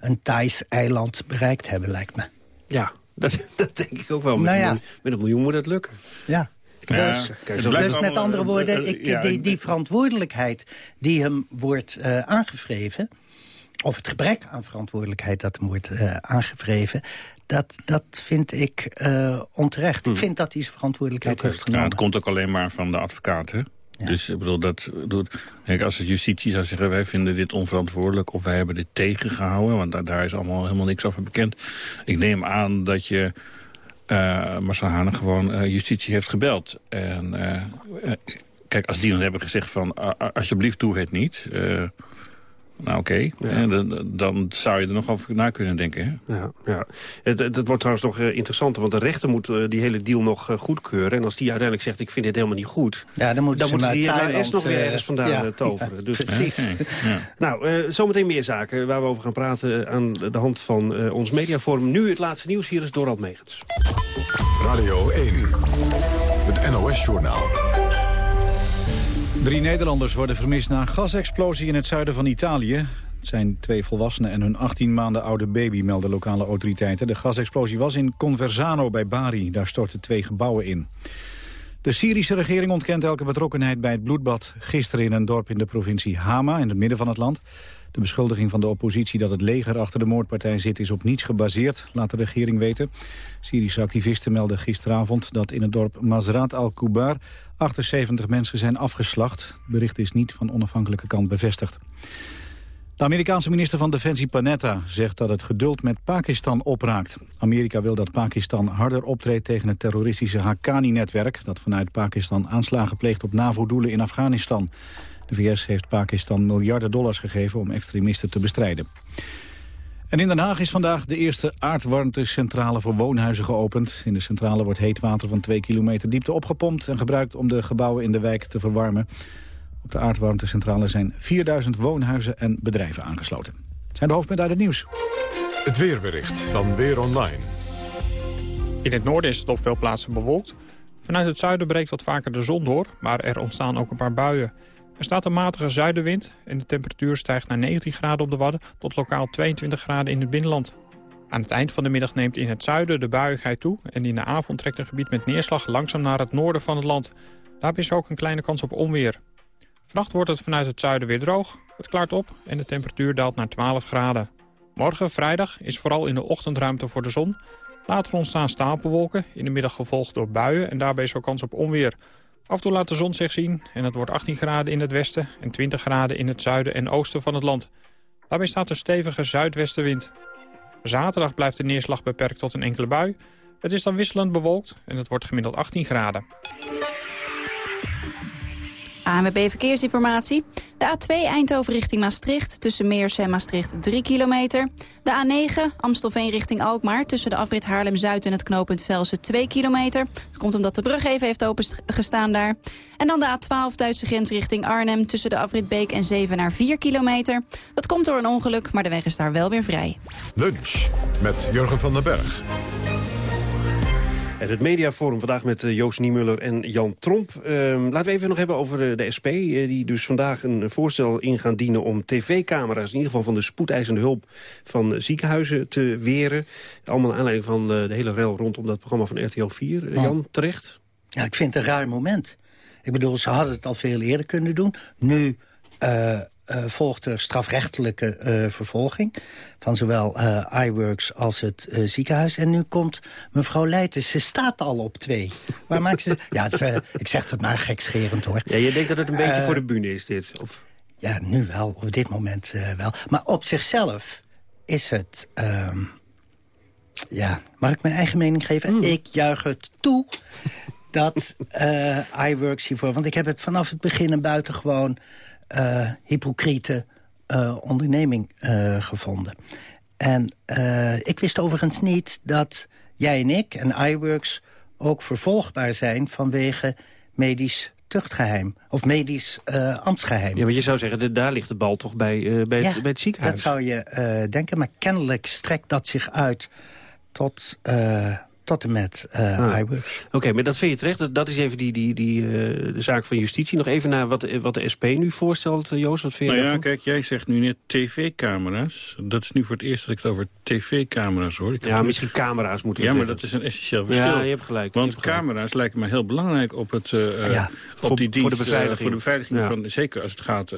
een Thais eiland bereikt hebben, lijkt me. Ja, dat, dat, denk ik ook wel. Met, nou ja. een, met een miljoen moet het lukken. Ja. Ja, dus, dus met andere woorden, ik, die, die, verantwoordelijkheid die hem wordt uh, aangevreven... of het gebrek aan verantwoordelijkheid dat hem wordt uh, aangevreven... Dat, dat vind ik uh, onterecht. Hmm. Ik vind dat hij zijn verantwoordelijkheid heeft genomen. Ja, het komt ook alleen maar van de advocaat, hè? Dus ik bedoel, dat doet. Kijk, als de justitie zou zeggen, wij vinden dit onverantwoordelijk... of wij hebben dit tegengehouden, want daar, is allemaal helemaal niks over bekend. Ik neem aan dat je uh, Marcel Hane gewoon uh, justitie heeft gebeld. En uh, kijk, als die dan hebben gezegd van... alsjeblieft, doe het niet... Nou, oké. Dan, dan, zou je er nog over na kunnen denken. Hè? Ja, ja. Het, het, wordt trouwens nog uh, interessanter, want de rechter moet uh, die hele deal nog goedkeuren. En als die uiteindelijk zegt, ik vind dit helemaal niet goed... Ja, dan, moet dan moeten die LRS nog weer ergens vandaan ja, toveren. dus, precies. Ja. Nou, zometeen meer zaken waar we over gaan praten aan de hand van ons mediaforum. Nu het laatste nieuws, hier is Dorald Megens. Radio 1, het NOS-journaal. Drie Nederlanders worden vermist na een gasexplosie in het zuiden van Italië. Het zijn twee volwassenen en hun 18 maanden oude baby, melden lokale autoriteiten. De gasexplosie was in Conversano bij Bari. Daar stortten twee gebouwen in. De Syrische regering ontkent elke betrokkenheid bij het bloedbad... gisteren in een dorp in de provincie Hama, in het midden van het land. De beschuldiging van de oppositie dat het leger achter de moordpartij zit... is op niets gebaseerd, laat de regering weten. Syrische activisten melden gisteravond dat in het dorp Mazrat al-Kubar... 78 mensen zijn afgeslacht. Het bericht is niet van onafhankelijke kant bevestigd. De Amerikaanse minister van Defensie Panetta zegt dat het geduld met Pakistan opraakt. Amerika wil dat Pakistan harder optreedt tegen het terroristische Haqqani-netwerk... dat vanuit Pakistan aanslagen pleegt op NAVO-doelen in Afghanistan. De VS heeft Pakistan miljarden dollars gegeven om extremisten te bestrijden. En in Den Haag is vandaag de eerste aardwarmtecentrale voor woonhuizen geopend. In de centrale wordt heet water van 2 kilometer diepte opgepompt... en gebruikt om de gebouwen in de wijk te verwarmen. Op de aardwarmtecentrale zijn 4000 woonhuizen en bedrijven aangesloten. Het zijn de hoofdpunten uit het nieuws. Het weerbericht van Weer Online. In het noorden is het op veel plaatsen bewolkt. Vanuit het zuiden breekt wat vaker de zon door, maar er ontstaan ook een paar buien. Er staat een matige zuidenwind en de temperatuur stijgt naar 19 graden op de Wadden... tot lokaal 22 graden in het binnenland. Aan het eind van de middag neemt in het zuiden de buiigheid toe... en in de avond trekt een gebied met neerslag langzaam naar het noorden van het land. Daarbij is ook een kleine kans op onweer. Vannacht wordt het vanuit het zuiden weer droog, het klaart op en de temperatuur daalt naar 12 graden. Morgen, vrijdag, is vooral in de ochtendruimte voor de zon. Later ontstaan stapelwolken, in de middag gevolgd door buien... en daarbij is ook kans op onweer. Af en toe laat de zon zich zien en het wordt 18 graden in het westen... en 20 graden in het zuiden en oosten van het land. Daarbij staat een stevige zuidwestenwind. Zaterdag blijft de neerslag beperkt tot een enkele bui. Het is dan wisselend bewolkt en het wordt gemiddeld 18 graden. ANWB Verkeersinformatie. De A2 Eindhoven richting Maastricht, tussen Meers en Maastricht 3 kilometer. De A9 Amstelveen richting Alkmaar, tussen de afrit Haarlem-Zuid en het knooppunt Velsen 2 kilometer. Dat komt omdat de brug even heeft opengestaan daar. En dan de A12 Duitse grens richting Arnhem, tussen de afrit Beek en Zevenaar 4 kilometer. Dat komt door een ongeluk, maar de weg is daar wel weer vrij. Lunch met Jurgen van den Berg. Het Mediaforum vandaag met eh, Joost Niemuller en Jan Tromp. Ehm, laten we even nog hebben over de SP. Eh, die dus vandaag een voorstel in gaan dienen om tv-camera's... in ieder geval van de spoedeisende hulp van ziekenhuizen te weren. Allemaal aanleiding van de, hele rel rondom dat programma van RTL 4. Jan, terecht? Ja, ik vind het een raar moment. Ik bedoel, ze hadden het al veel eerder kunnen doen. Nu... Uh, uh, volgt er strafrechtelijke uh, vervolging... van zowel uh, iWorks als het ziekenhuis. En nu komt mevrouw Leijten. Ze staat al op twee. Waar maakt ze... Ja, ik zeg het maar gekscherend, hoor. Ja, je denkt dat het een beetje voor de bühne is, dit? Of? Ja, nu wel. Op dit moment wel. Maar op zichzelf is het... Ehm, Ja, mag ik mijn eigen mening geven? Hmm. Ik juich het toe dat iWorks hiervoor... want ik heb het vanaf het begin een buitengewoon uh, hypocriete uh, onderneming gevonden. En ik wist overigens niet dat jij en ik en iWorks ook vervolgbaar zijn vanwege medisch tuchtgeheim. Of medisch ambtsgeheim. Ja, maar je zou zeggen, de, daar ligt de bal toch bij, bij, ja, het, bij het ziekenhuis. dat zou je denken. Maar kennelijk strekt dat zich uit tot tot en met uh, ah. iWorks. Oké, okay, maar dat vind je terecht. Dat, dat is even die, die, die, uh, de zaak van justitie. Nog even naar wat, wat de SP nu voorstelt, uh, Joost. Wat vind je nou ja, kijk, jij zegt nu net tv-camera's. Dat is nu voor het eerst dat ik het over tv-camera's hoor. Ik ja, misschien camera's moeten we Ja, maar dat is een essentieel verschil. Ja, je hebt gelijk. Want je hebt gelijk. camera's lijken me heel belangrijk op, het, ja, op voor, die dienst. Voor de beveiliging. voor de beveiliging ja. van, zeker als het gaat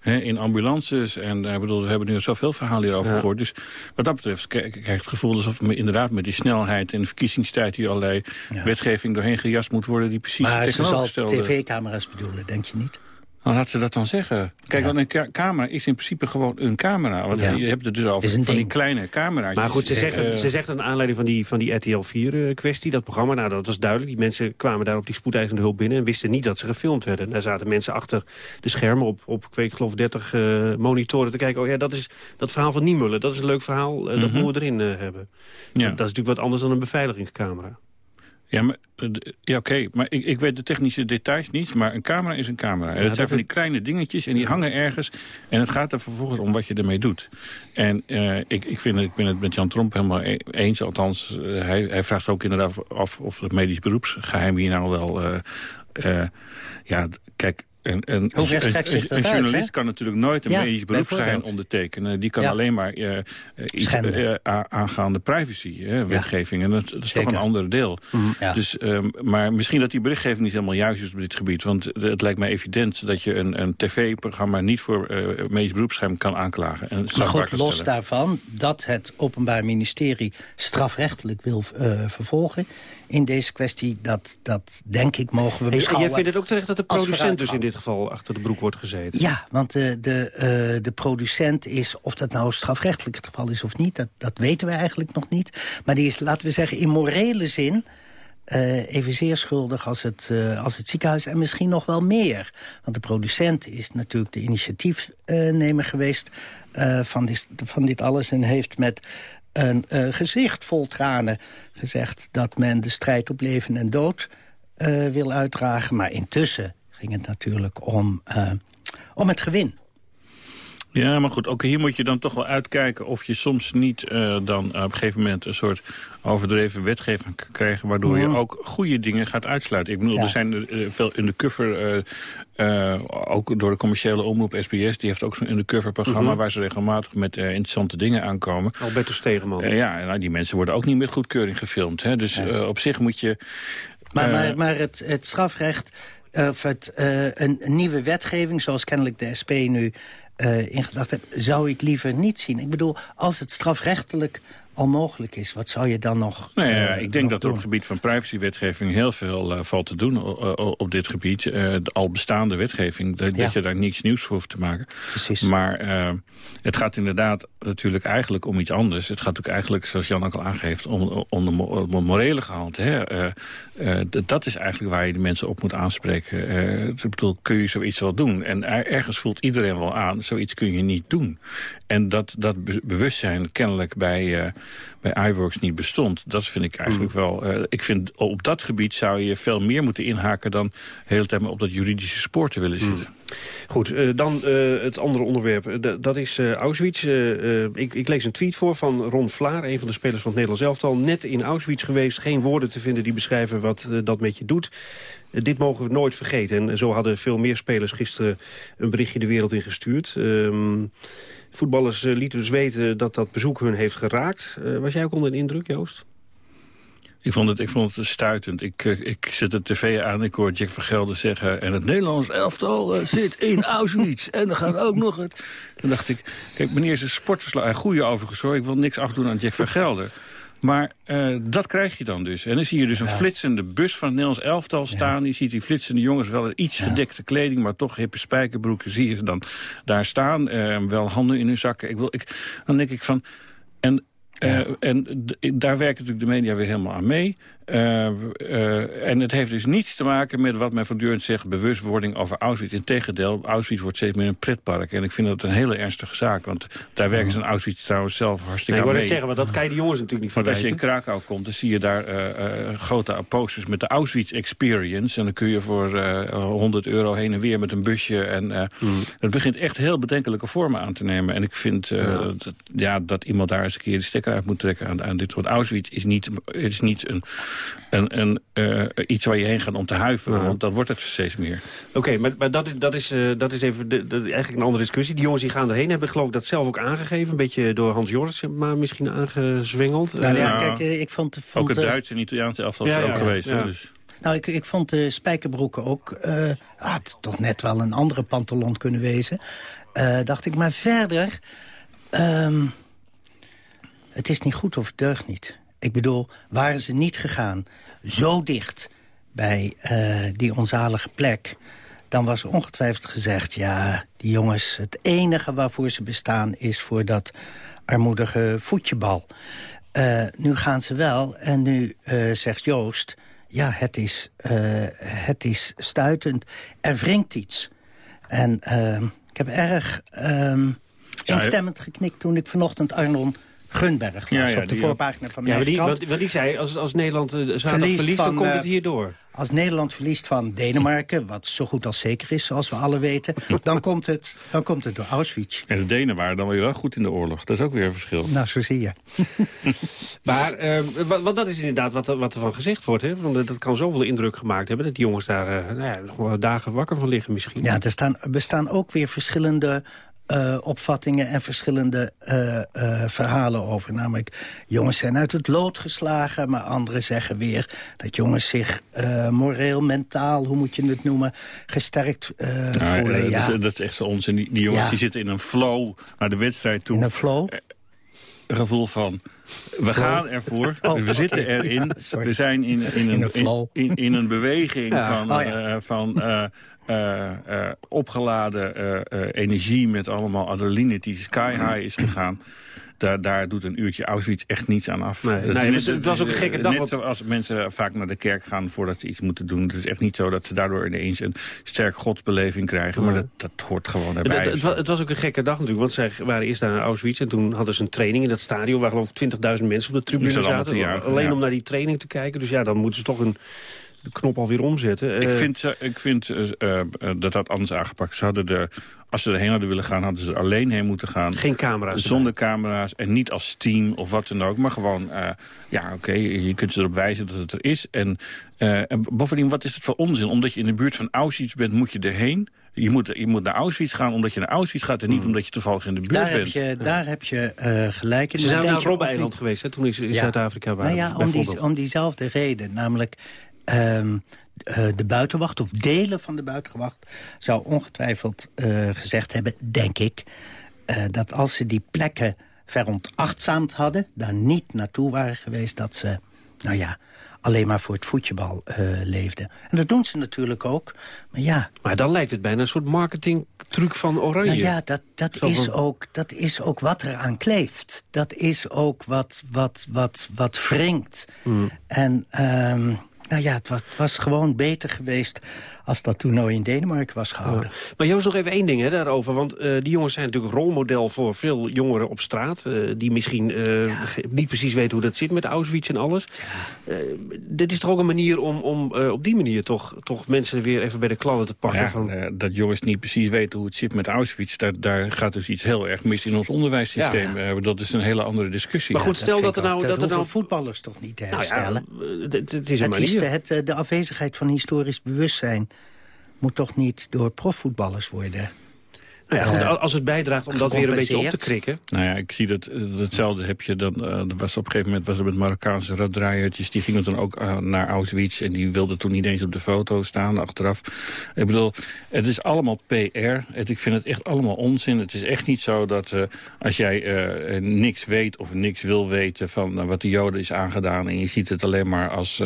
hè, in ambulances. En ik bedoel, we hebben nu zoveel verhalen hierover Ja. gehoord. Dus wat dat betreft krijg ik het gevoel alsof we inderdaad met die snelheid en de verkiezingstijd die allerlei Ja. wetgeving doorheen gejast moet worden... die precies Maar ze zal tegenovergestelde... tv-camera's bedoelen, denk je niet? Nou, laat ze dat dan zeggen. Kijk, want een camera is in principe gewoon een camera. Want Ja. je hebt het dus over een van die kleine camera's. Maar goed, ze zegt, Eh, ze zegt aan aanleiding van die, van die RTL 4-kwestie, dat programma, nou dat was duidelijk. Die mensen kwamen daar op die spoedeisende hulp binnen en wisten niet dat ze gefilmd werden. Daar zaten mensen achter de schermen op, op ik geloof 30 eh, monitoren te kijken. Oh ja, dat is dat verhaal van Niemullen. Dat is een leuk verhaal, eh, dat Mhm. moeten we erin eh, hebben. Ja. Dat is natuurlijk wat anders dan een beveiligingscamera. Ja, maar, eh, ja oké, maar ik, ik weet de technische details niet, maar een camera is een camera. Ja, het dat zijn van die kleine dingetjes en die hangen ergens. En het gaat er vervolgens om wat je ermee doet. En eh, ik, ik, vind, ik ben het met Jan Tromp helemaal e- eens. Althans, eh, hij, hij vraagt ook inderdaad af of het medisch beroepsgeheim hier nou wel... ja, kijk... Hoe ver een- strekt zich een- dat een uit, journalist kan natuurlijk nooit een Ja, medisch beroepsgeheim ondertekenen. Die kan Ja. alleen maar eh, eh, iets a- aangaande privacy, hè, wetgeving. En dat, dat is toch een ander deel. Ja. Dus, ehm, maar misschien dat die berichtgeving niet helemaal juist is op dit gebied. Want het lijkt mij evident dat je een, een tv-programma niet voor eh medisch beroepsgeheim kan aanklagen. En Maar goed, los stellen. daarvan dat het Openbaar Ministerie strafrechtelijk wil eh, vervolgen... in deze kwestie, dat, dat denk ik mogen we En, en beschouwen... jij vindt het ook terecht dat de als producent dus in vooruitgang. Geval achter de broek wordt gezeten? Ja, want de, de, eh, de producent is, of dat nou strafrechtelijk het geval is of niet... Dat, dat weten we eigenlijk nog niet. Maar die is, laten we zeggen, in morele zin... eh, evenzeer schuldig als het, eh, als het ziekenhuis en misschien nog wel meer. Want de producent is natuurlijk de initiatiefnemer geweest eh, van, dit, van dit alles... en heeft met een eh, gezicht vol tranen gezegd... dat men de strijd op leven en dood eh, wil uitdragen. Maar intussen ging het natuurlijk om, eh, om het gewin. Ja, maar goed, ook hier moet je dan toch wel uitkijken... of je soms niet eh, dan op een gegeven moment een soort overdreven wetgeving kan krijgen... waardoor je ook goede dingen gaat uitsluiten. Ik bedoel, Ja. er zijn eh, veel undercover... eh eh, ook door de commerciële omroep SBS... die heeft ook zo'n undercover programma... Mhm. waar ze regelmatig met interessante dingen aankomen. Albertus Stegeman. Ja, nou, die mensen worden ook niet met goedkeuring gefilmd. Hè? Dus eh, op zich moet je... Maar, maar, maar het, het strafrecht, of het, eh, een, nieuwe wetgeving... zoals kennelijk de SP nu eh ingedacht heeft... zou ik liever niet zien. Ik bedoel, als het strafrechtelijk al mogelijk is... wat zou je dan nog Nou ja, eh, ik denk dat er op het gebied van privacywetgeving heel veel eh, valt te doen op dit gebied. Eh, de al bestaande wetgeving, dat, Ja. dat je daar niks nieuws voor hoeft te maken. Precies. Maar het gaat inderdaad natuurlijk eigenlijk om iets anders. Het gaat natuurlijk eigenlijk, zoals Jan ook al aangeeft, om, om, de, om het morele gehalte. Hè? Eh, eh, dat is eigenlijk waar je de mensen op moet aanspreken. Ik bedoel, kun je zoiets wel doen? En er- ergens voelt iedereen wel aan, zoiets kun je niet doen. En dat dat be- bewustzijn kennelijk bij, eh, bij iWorks niet bestond. Dat vind ik eigenlijk wel... eh, ik vind op dat gebied zou je veel meer moeten inhaken... dan de hele tijd maar op dat juridische spoor te willen zitten. Goed, eh, dan het andere onderwerp. D- dat is Auschwitz. Ik, ik lees een tweet voor van Ron Vlaar, een van de spelers van het Nederlands elftal. Net in Auschwitz geweest, geen woorden te vinden die beschrijven wat dat met je doet. Dit mogen we nooit vergeten. En zo hadden veel meer spelers gisteren een berichtje de wereld ingestuurd. Ehm voetballers eh, lieten dus weten dat dat bezoek hun heeft geraakt. Eh, was jij ook onder de indruk, Joost? Ik vond het, ik vond het stuitend. Ik, eh, ik zet de tv aan, ik hoor Jack van Gelder zeggen... en het Nederlands elftal zit in Auschwitz. en dan gaan ook nog het... Dan dacht ik, kijk, meneer is een sportverslag. Een goede overigens hoor, ik wil niks afdoen aan Jack van Gelder. Maar eh, dat krijg je dan dus. En dan zie je dus een flitsende bus van het Nederlands elftal staan. Je ziet die flitsende jongens wel in iets gedekte kleding... maar toch hippe spijkerbroeken zie je ze dan daar staan. Eh, wel handen in hun zakken. Ik wil, ik, dan denk ik van... En Eh, en daar werken natuurlijk de media weer helemaal aan mee. Uh, uh, en het heeft dus niets te maken met wat men voortdurend zegt... bewustwording over Auschwitz. Integendeel, Auschwitz wordt steeds meer een pretpark. En ik vind dat een hele ernstige zaak. Want daar werken ze in Auschwitz trouwens zelf hartstikke nee, ik mee. Ik zeggen, want dat kan je de jongens natuurlijk niet Want als je in Krakau komt, dan zie je daar uh, grote posters... met de Auschwitz Experience. En dan kun je voor 100 euro heen en weer met een busje. En hmm. het begint echt heel bedenkelijke vormen aan te nemen. En ik vind ja. Dat, ja, dat iemand daar eens een keer de stekker uit moet trekken aan, aan dit. Want Auschwitz is niet, is niet een een, een, uh, iets waar je heen gaat om te huiveren. Want dat wordt het steeds meer. Oké, maar, maar dat, is, dat, is, uh, dat is even de, de, eigenlijk een andere discussie. Die jongens die gaan erheen hebben geloof ik dat zelf ook aangegeven. Een beetje door Hans Joris maar misschien aangezwengeld. Nou, ja, kijk, ik vond... vond ook het Duitse en Italiaanse elftal ja, ook geweest. Ja. Dus. Nou, ik, ik vond de spijkerbroeken ook... Uh, had toch net wel een andere pantalon kunnen wezen. dacht ik, maar verder... Um, het is niet goed of het deugt niet. Ik bedoel, waren ze niet gegaan zo dicht bij uh, die onzalige plek... dan was ongetwijfeld gezegd... ja, die jongens, het enige waarvoor ze bestaan... is voor dat armoedige voetjebal. Uh, nu gaan ze wel en nu uh, zegt Joost... ja, het is, het is stuitend. Er wringt iets. En ik heb erg instemmend geknikt toen ik vanochtend Arnon Gunberg was ja, ja, op de voorpagina van mijn ja, die, wat, wat die zei, als, als Nederland uh, zaterdag verliest, dan komt het hier door. Als Nederland verliest van Denemarken, wat zo goed als zeker is, zoals we alle weten... dan, komt het, dan komt het door Auschwitz. En de Denen waren dan weer wel goed in de oorlog. Dat is ook weer een verschil. Nou, zo zie je. maar, uh, wat, dat is inderdaad wat, wat er van gezegd wordt. Hè? Want dat kan zoveel indruk gemaakt hebben... dat die jongens daar uh, nou ja, nog wel dagen wakker van liggen misschien. Ja, er staan, bestaan ook weer verschillende uh, opvattingen en verschillende uh, uh, verhalen over. Namelijk, jongens zijn uit het lood geslagen... maar anderen zeggen weer dat jongens zich moreel, mentaal... hoe moet je het noemen, gesterkt nou, voelen. Ja. Dat, is, dat, is, echt zo onzin. Die, die jongens ja. die zitten in een flow naar de wedstrijd toe. In een flow? Een gevoel van, we gaan ervoor, oh, we zitten erin. Ja, we zijn in, in, een, in, in, in, een beweging ja. van... Oh, ja. van uh, uh, opgeladen uh, energie met allemaal adrenaline die sky high is gegaan. Daar, daar, doet een uurtje Auschwitz echt niets aan af. Nee, het, nee, net, het, was ook een gekke dag. Net zoals mensen vaak naar de kerk gaan voordat ze iets moeten doen. Het is echt niet zo dat ze daardoor ineens een sterk godsbeleving krijgen. Maar dat, dat hoort gewoon erbij. Het, het, het, was ook een gekke dag natuurlijk. Want zij waren eerst naar Auschwitz en toen hadden ze een training in dat stadion... waar geloof ik 20.000 mensen op de tribune zaten. Jaar, alleen ja. om naar die training te kijken. Dus ja, dan moeten ze toch een de knop alweer omzetten. Ik uh, vind, ik vind uh, uh, dat dat anders aangepakt. Ze hadden er, als ze erheen hadden willen gaan, hadden ze er alleen heen moeten gaan. Geen camera's. Zonder camera's en niet als team of wat dan ook. Maar gewoon, ja oké, okay, je kunt ze erop wijzen dat het er is. En, en bovendien, wat is het voor onzin? Omdat je in de buurt van Auschwitz bent, moet je erheen. Je moet, je moet naar Auschwitz gaan omdat je naar Auschwitz gaat... en niet mm. omdat je toevallig in de buurt daar bent. Heb je, daar heb je uh, gelijk in. Ze zijn naar Robben-eiland geweest, hè, toen ze in ja. Zuid-Afrika waren. Nou ja, om, die, om diezelfde reden. Namelijk, Um, uh, de buitenwacht, of delen van de buitenwacht... zou ongetwijfeld uh, gezegd hebben, denk ik... Uh, dat als ze die plekken verontachtzaamd hadden... daar niet naartoe waren geweest dat ze, nou ja... alleen maar voor het voetjebal leefden. En dat doen ze natuurlijk ook, maar ja... Maar dan lijkt het bijna een soort marketingtruc van Oranje. Nou ja, dat, dat, is van... ook, dat is ook wat er aan kleeft. Dat is ook wat, wat, wat, wat wringt. Hmm. En... Um, nou ja, het was, het was, gewoon beter geweest als dat toernooi in Denemarken was gehouden. Ja. Maar Joost, nog even één ding hè, daarover. Want uh, die jongens zijn natuurlijk rolmodel voor veel jongeren op straat... Uh, die misschien uh, ja. niet precies weten hoe dat zit met Auschwitz en alles. Ja. dit is toch ook een manier om, om op die manier toch, toch mensen weer even bij de kladden te pakken? van... dat jongens niet precies weten hoe het zit met Auschwitz... daar, daar gaat dus iets heel erg mis in ons onderwijssysteem. dat is een hele andere discussie. Maar goed, stel dat, dat er nou... Dat, dat er nou... voetballers toch niet te herstellen? Nou het is een het manier. Het, de afwezigheid van historisch bewustzijn moet toch niet door profvoetballers worden nou ja, goed, als het bijdraagt om dat weer een beetje op te krikken. Nou ja, ik zie dat hetzelfde heb je dan. Uh, was op een gegeven moment was er met Marokkaanse raddraaiertjes. Die gingen dan ook uh, naar Auschwitz. En die wilden toen niet eens op de foto staan achteraf. Ik bedoel, het is allemaal PR. Het, ik vind het echt allemaal onzin. Het is echt niet zo dat uh, als jij niks weet of niks wil weten... van wat de Joden is aangedaan... en je ziet het alleen maar als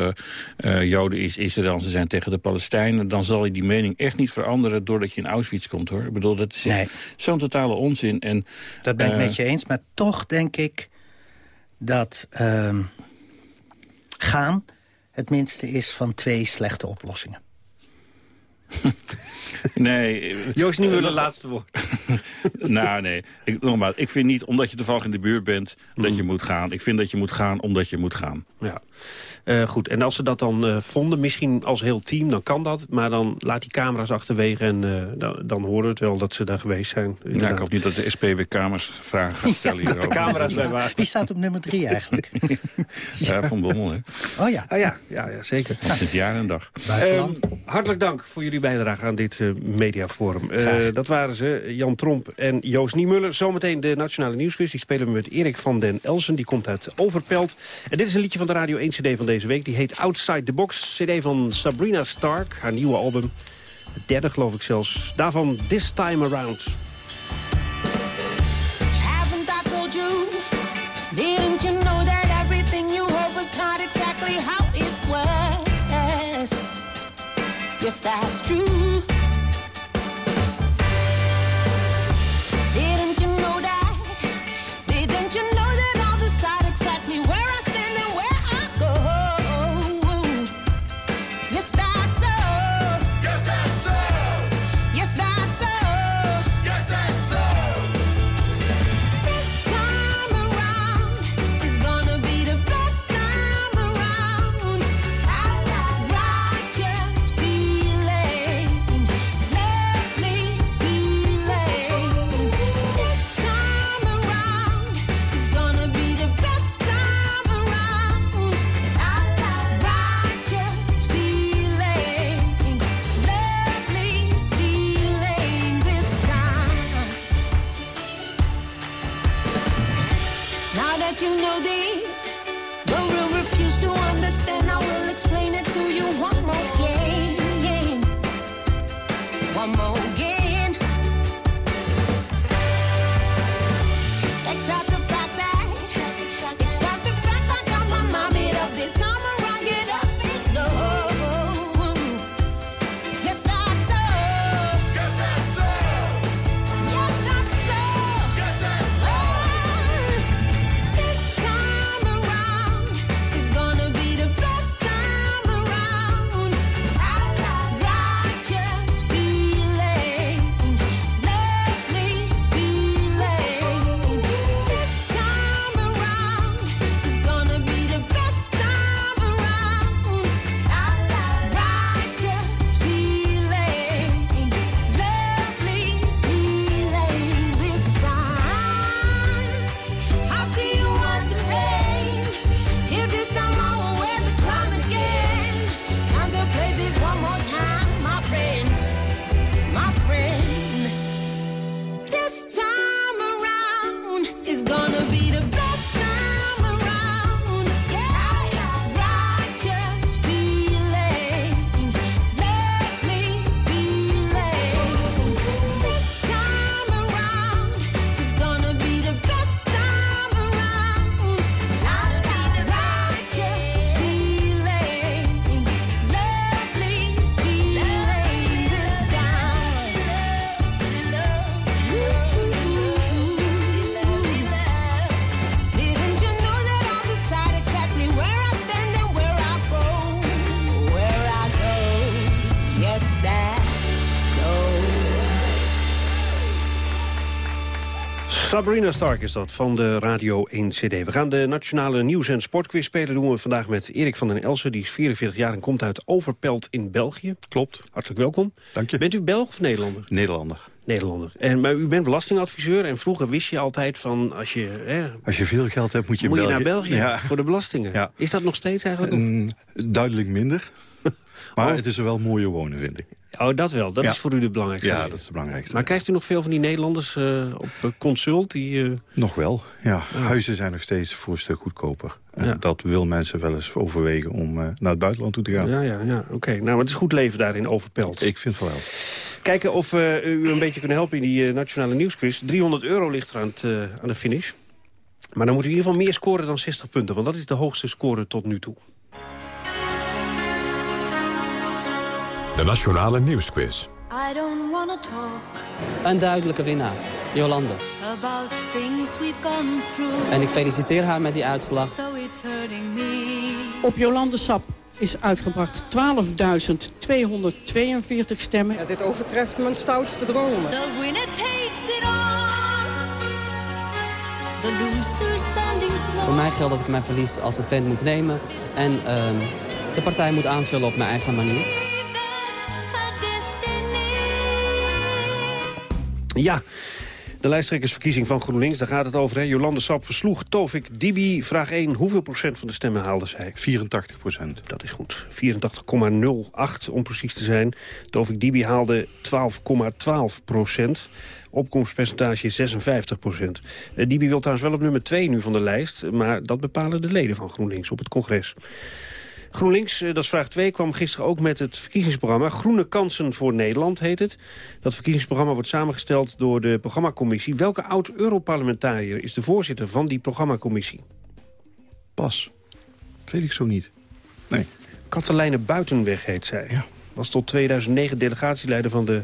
Joden is Israël... en ze zijn tegen de Palestijnen... dan zal je die mening echt niet veranderen... doordat je in Auschwitz komt, hoor. Ik bedoel, dat is Nee. Zo'n totale onzin. En, dat ben ik uh, met je eens, maar toch denk ik dat ehm, gaan het minste is van twee slechte oplossingen. Nee. Joost, nu willen laatste woord. nou, nee. Ik, nogmaals, ik vind niet omdat je toevallig in de buurt bent dat je moet gaan. Ik vind dat je moet gaan omdat je moet gaan. Ja. Uh, goed, en als ze dat dan uh, vonden, misschien als heel team, dan kan dat. Maar dan laat die camera's achterwege en uh, dan, dan horen we het wel dat ze daar geweest zijn. Ja, ik hoop niet dat de SP weer kamers vragen gaat stellen ja, De camera's bij waar. Wie staat op nummer drie eigenlijk? ja, Van Bommel, hè. Oh ja. Oh, ja, ja, ja, zeker. Ja. Sinds jaar en dag. Um, hartelijk dank voor jullie bijdrage aan dit mediaforum. dat waren ze, Jan Tromp en Joost Niemuller. Zometeen de Nationale Nieuwsquiz. Die spelen we met Erik van den Elsen. Die komt uit Overpelt. En dit is een liedje van de Radio 1 CD van deze week. Die heet Outside the Box. CD van Sabrina Stark, haar nieuwe album. Het derde geloof ik zelfs. Daarvan This Time Around. Sabrina Stark is dat, van de Radio 1 CD. We gaan de Nationale Nieuws- en Sportquiz spelen. doen we vandaag met Erik van den Elsen. Die is 44 jaar en komt uit Overpelt in België. Klopt. Hartelijk welkom. Dank je. Bent u Belg of Nederlander? Nederlander. Nederlander. En, maar u bent belastingadviseur en vroeger wist je altijd van... als je, hè, Als je veel geld hebt, moet je, in moet je België. naar België Ja. voor de belastingen. Ja. Is dat nog steeds eigenlijk? Of- Mm, duidelijk minder. Maar Oh. het is er wel mooier wonen, vind ik. Oh, dat wel. Dat Ja. is voor u de belangrijkste Ja, reden. dat is het belangrijkste. Maar krijgt u nog veel van die Nederlanders eh, op consult? Die, eh, Nog wel, ja. Huizen zijn nog steeds voor een stuk goedkoper. En Ja. dat wil mensen wel eens overwegen om eh, naar het buitenland toe te gaan. Ja, ja, ja. Oké. Nou, maar het is goed leven daar in Overpelt. Ik vind van wel. Kijken of eh, u een beetje kunnen helpen in die nationale nieuwsquiz. 300 euro ligt er aan, het, aan de finish. Maar dan moet u in ieder geval meer scoren dan 60 punten. Want dat is de hoogste score tot nu toe. De Nationale Nieuwsquiz. I don't wanna talk Een duidelijke winnaar, Jolande. about things we've gone through. En ik feliciteer haar met die uitslag. It's me. Op Jolande Sap is uitgebracht 12.242 stemmen. dit overtreft mijn stoutste dromen. The winner takes it all. The loser standing small. Voor mij geldt dat ik mijn verlies als een vent moet nemen. En ehm, de partij moet aanvullen op mijn eigen manier. Ja, de lijsttrekkersverkiezing van GroenLinks, daar gaat het over. Hè. Jolande Sap versloeg Tovik Dibi. Vraag 1, hoeveel procent van de stemmen haalde zij? 84 procent. Dat is goed. 84,08 om precies te zijn. Tovik Dibi haalde 12,12 procent. Opkomstpercentage is 56 procent. Eh, Dibi wil trouwens wel op nummer 2 nu van de lijst. Maar dat bepalen de leden van GroenLinks op het congres. GroenLinks, eh, dat is vraag 2, kwam gisteren ook met het verkiezingsprogramma. Groene kansen voor Nederland heet het. Dat verkiezingsprogramma wordt samengesteld door de programmacommissie. Welke oud-Europarlementariër is de voorzitter van die programmacommissie? Pas. Dat weet ik zo niet. Nee. Katelijne Buitenweg heet zij. Was tot 2009 delegatieleider van de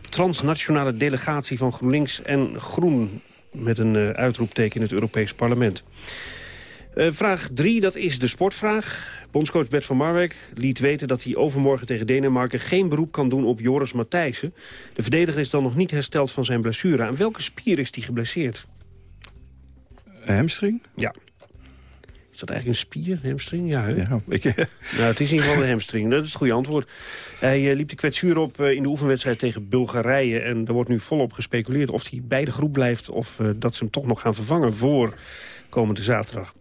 transnationale delegatie van GroenLinks en Groen... met een eh, uitroepteken in het Europees Parlement. Eh, vraag 3, dat is de sportvraag. Bondscoach Bert van Marwijk liet weten dat hij overmorgen tegen Denemarken... geen beroep kan doen op Joris Matthijssen. De verdediger is dan nog niet hersteld van zijn blessure. Aan welke spier is hij geblesseerd? Hamstring? Ja. Is dat eigenlijk een spier, een hamstring? Ja, hè? Ja, ik, Nou, het is in ieder geval de hamstring. Dat is het goede antwoord. Hij eh, liep de kwetsuur op eh, in de oefenwedstrijd tegen Bulgarije. En er wordt nu volop gespeculeerd of hij bij de groep blijft... of eh, dat ze hem toch nog gaan vervangen voor komende zaterdag.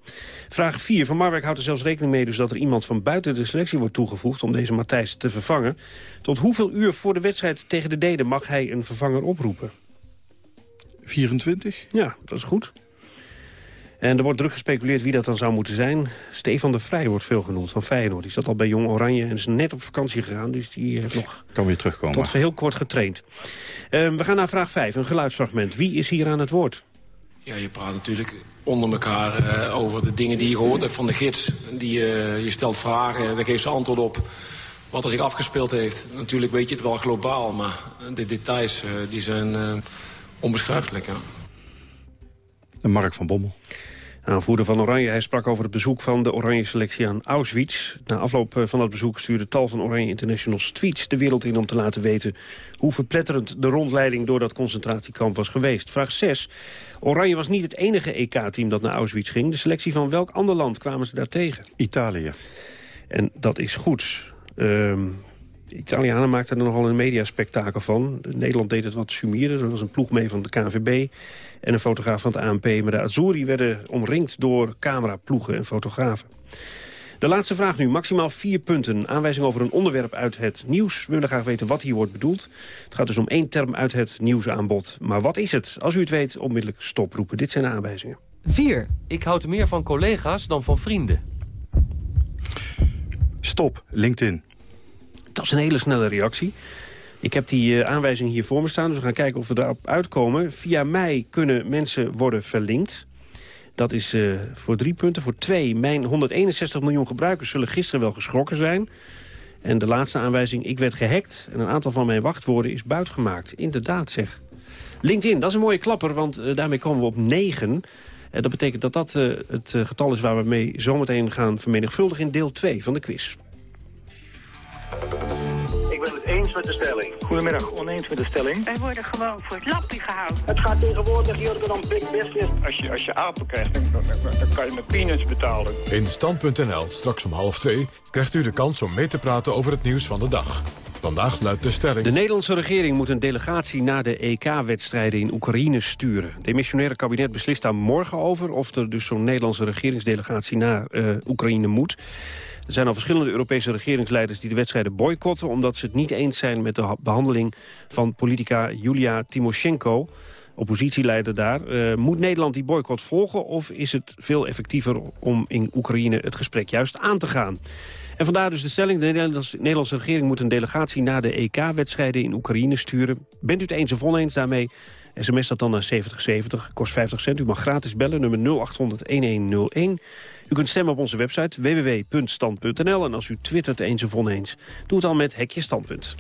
Vraag 4. Van Marwijk houdt er zelfs rekening mee... dus dat er iemand van buiten de selectie wordt toegevoegd... om deze Matthijs te vervangen. Tot hoeveel uur voor de wedstrijd tegen de Denen... mag hij een vervanger oproepen? 24? Ja, dat is goed. En er wordt druk gespeculeerd wie dat dan zou moeten zijn. Stefan de Vrij wordt veel genoemd van Feyenoord. Die zat al bij Jong Oranje en is net op vakantie gegaan. Dus die heeft nog Kan weer terugkomen. tot heel kort getraind. Ehm, we gaan naar vraag 5, een geluidsfragment. Wie is hier aan het woord? Ja, je praat natuurlijk onder elkaar eh, over de dingen die je gehoord hebt van de gids. Die, eh, je stelt vragen, daar geeft ze antwoord op wat er zich afgespeeld heeft. Natuurlijk weet je het wel globaal, maar de details eh, die zijn eh, onbeschrijfelijk. Ja. En Mark van Bommel. Aanvoerder van Oranje, hij sprak over het bezoek van de Oranje selectie aan Auschwitz. Na afloop eh, van dat bezoek stuurde tal van Oranje Internationals tweets de wereld in om te laten weten hoe verpletterend de rondleiding door dat concentratiekamp was geweest. Vraag 6. Oranje was niet het enige EK-team dat naar Auschwitz ging. De selectie van welk ander land kwamen ze daar tegen? Italië. En dat is goed. Ehm, de Italianen maakten er nogal een mediaspectakel van. Nederland deed het wat sumierder. Er was een ploeg mee van de KNVB en een fotograaf van het ANP. Maar de Azzurri werden omringd door cameraploegen en fotografen. De laatste vraag nu, maximaal vier punten. Aanwijzing over een onderwerp uit het nieuws. We willen graag weten wat hier wordt bedoeld. Het gaat dus om één term uit het nieuwsaanbod. Maar wat is het? Als u het weet, onmiddellijk stoproepen. Dit zijn de aanwijzingen. 4. Ik houd meer van collega's dan van vrienden. Stop, LinkedIn. Dat is een hele snelle reactie. Ik heb die eh, aanwijzing hier voor me staan, dus we gaan kijken of we daarop uitkomen. Via mij kunnen mensen worden verlinkt. Dat is eh, voor drie punten. Voor twee, mijn 161 miljoen gebruikers zullen gisteren wel geschrokken zijn. En de laatste aanwijzing, ik werd gehackt... en een aantal van mijn wachtwoorden is buitgemaakt. Inderdaad, zeg. LinkedIn, dat is een mooie klapper, want eh, daarmee komen we op 9. En dat betekent dat dat het getal is waar we mee zometeen gaan vermenigvuldigen... in deel 2 van de quiz. Ik ben het eens met de stelling. Goedemiddag, oneens met de stelling. Wij worden gewoon voor het lappie gehouden. Het gaat tegenwoordig hier dan big business. Als je, als je apen krijgt, dan, dan, dan kan je met peanuts betalen. In Stand.nl, straks om half twee, krijgt u de kans om mee te praten over het nieuws van de dag. Vandaag luidt de stelling... De Nederlandse regering moet een delegatie naar de EK-wedstrijden in Oekraïne sturen. Het demissionaire kabinet beslist daar morgen over... of er dus zo'n Nederlandse regeringsdelegatie naar eh, Oekraïne moet. Er zijn al verschillende Europese regeringsleiders die de wedstrijden boycotten... omdat ze het niet eens zijn met de ha- behandeling van politica Julia Timoshenko oppositieleider daar. Eh, moet Nederland die boycott volgen of is het veel effectiever om in Oekraïne het gesprek juist aan te gaan? En vandaar dus de stelling, de Nederlandse, Nederlandse regering moet een delegatie naar de EK-wedstrijden in Oekraïne sturen. Bent u het eens of oneens daarmee? SMS dat dan naar 7070, kost 50 cent. U mag gratis bellen, nummer 0800-1101. U kunt stemmen op onze website www.stand.nl. En als u twittert eens of oneens, doe het dan met Hekje Standpunt.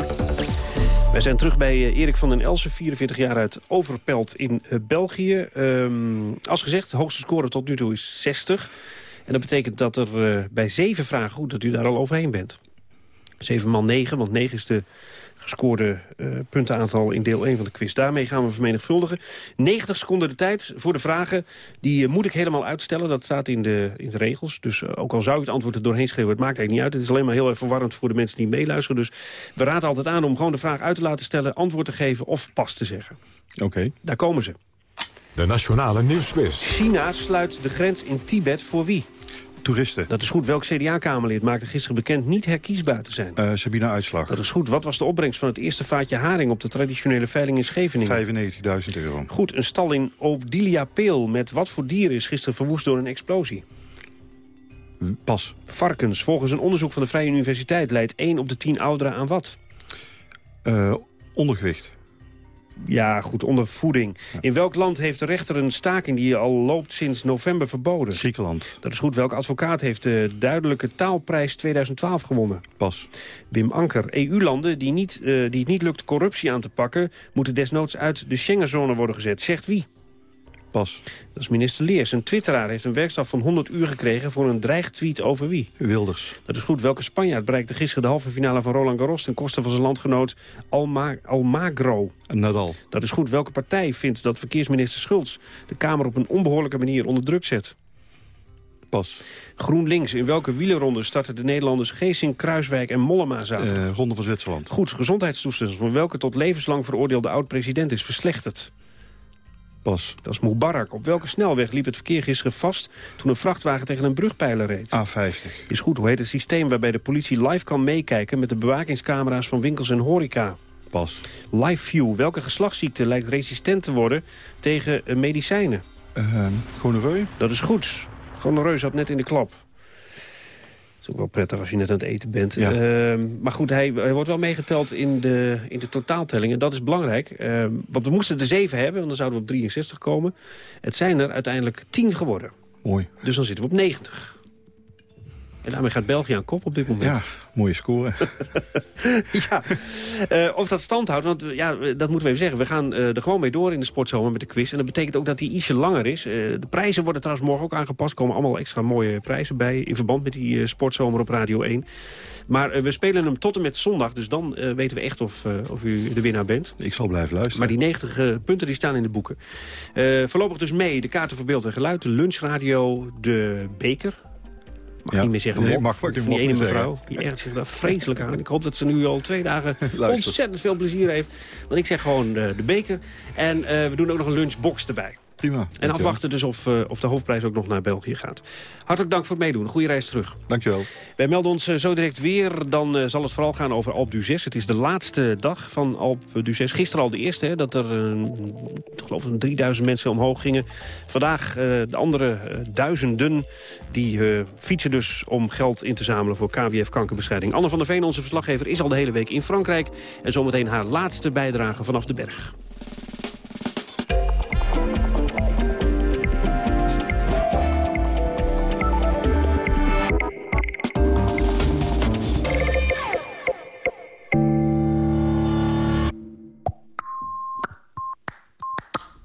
Wij zijn terug bij eh, Erik van den Elsen, 44 jaar uit Overpelt in eh, België. Ehm, als gezegd, de hoogste score tot nu toe is 60. En dat betekent dat er eh, bij zeven vragen goed dat u daar al overheen bent. 7 maal 9, want 9 is de gescoorde eh, puntenaantal in deel 1 van de quiz. Daarmee gaan we vermenigvuldigen. 90 seconden de tijd voor de vragen. Die eh, moet ik helemaal uitstellen. Dat staat in de, in de regels. Dus eh, ook al zou ik het antwoord er doorheen schreeuwen... het maakt eigenlijk niet uit. Het is alleen maar heel erg verwarrend voor de mensen die meeluisteren. Dus we raden altijd aan om gewoon de vraag uit te laten stellen... antwoord te geven of pas te zeggen. Oké. Daar komen ze. De Nationale Nieuwsquiz. China sluit de grens in Tibet voor wie? Toeristen. Dat is goed. Welk CDA-kamerlid maakte gisteren bekend niet herkiesbaar te zijn? Uh, Sabina Uitslag. Dat is goed. Wat was de opbrengst van het eerste vaatje haring op de traditionele veiling in Scheveningen? 95.000 euro. Goed. Een stal in Odilia Peel met wat voor dier is gisteren verwoest door een explosie? Pas. Varkens. Volgens een onderzoek van de Vrije Universiteit leidt 1 op de 10 ouderen aan wat? Uh, ondergewicht. Ja, goed, onder voeding. In welk land heeft de rechter een staking die al loopt sinds november verboden? Griekenland. Dat is goed. Welke advocaat heeft de duidelijke taalprijs 2012 gewonnen? Pas. Wim Anker. EU-landen die, niet, uh, die het niet lukt corruptie aan te pakken... moeten desnoods uit de Schengenzone worden gezet. Zegt wie? Pas. Dat is minister Leers. Een twitteraar heeft een werkstraf van 100 uur gekregen... voor een dreigtweet over wie? Wilders. Dat is goed. Welke Spanjaard bereikte gisteren de halve finale van Roland Garros... ten koste van zijn landgenoot Alma Almagro? Nadal. Dat is goed. Welke partij vindt dat verkeersminister Schultz... de Kamer op een onbehoorlijke manier onder druk zet? Pas. GroenLinks. In welke wielerronde starten de Nederlanders Geesing, Kruiswijk en Mollema zaterdag? Uh, ronde van Zwitserland. Goed. Gezondheidstoestand van welke tot levenslang veroordeelde oud-president is verslechterd? Pas. Dat is Mubarak. Op welke snelweg liep het verkeer gisteren vast... toen een vrachtwagen tegen een brugpijler reed? A50. Is goed. Hoe heet het systeem waarbij de politie live kan meekijken... met de bewakingscamera's van winkels en horeca? Pas. LiveView. Welke geslachtsziekte lijkt resistent te worden tegen uh, medicijnen? Uh, gonoreu. Dat is goed. Gonoreu zat net in de klap. Is ook wel prettig als je net aan het eten bent. Ja. Uh, maar goed, hij, hij, wordt wel meegeteld in de, in de totaaltelling. En dat is belangrijk. Uh, want we moesten er zeven hebben, want dan zouden we op 63 komen. Het zijn er uiteindelijk 10 geworden. Mooi. Dus dan zitten we op 90. En daarmee gaat België aan kop op dit moment. Ja, mooie score. ja, uh, of dat stand houdt, want ja, dat moeten we even zeggen. We gaan uh, er gewoon mee door in de sportzomer met de quiz. En dat betekent ook dat die ietsje langer is. Uh, de prijzen worden trouwens morgen ook aangepast. Er komen allemaal extra mooie prijzen bij... in verband met die sportzomer op Radio 1. Maar we spelen hem tot en met zondag. Dus dan weten we echt of, of u de winnaar bent. Ik zal blijven luisteren. Maar die 90 punten die staan in de boeken. voorlopig dus mee de kaarten voor beeld en geluid. De lunchradio, de beker mag ja, niet meer zeggen. Nee, mag, van die ene mevrouw. Die ergert zich daar vreselijk aan. Ik hoop dat ze nu al twee dagen ontzettend veel plezier heeft. Want ik zeg gewoon uh, de beker. En uh, we doen ook nog een lunchbox erbij. Prima. En afwachten dus of, uh, of de hoofdprijs ook nog naar België gaat. Hartelijk dank voor het meedoen. Goede reis terug. Dankjewel. Wij melden ons uh, zo direct weer. Dan uh, zal het vooral gaan over Alp d'Huez. Het is de laatste dag van Alp d'Huez. Gisteren al de eerste, hè, dat er ik geloof 3000 mensen omhoog gingen. Vandaag de andere duizenden die fietsen dus om geld in te zamelen voor KWF kankerbestrijding. Anne van der Veen, onze verslaggever, is al de hele week in Frankrijk. En zometeen haar laatste bijdrage vanaf de berg.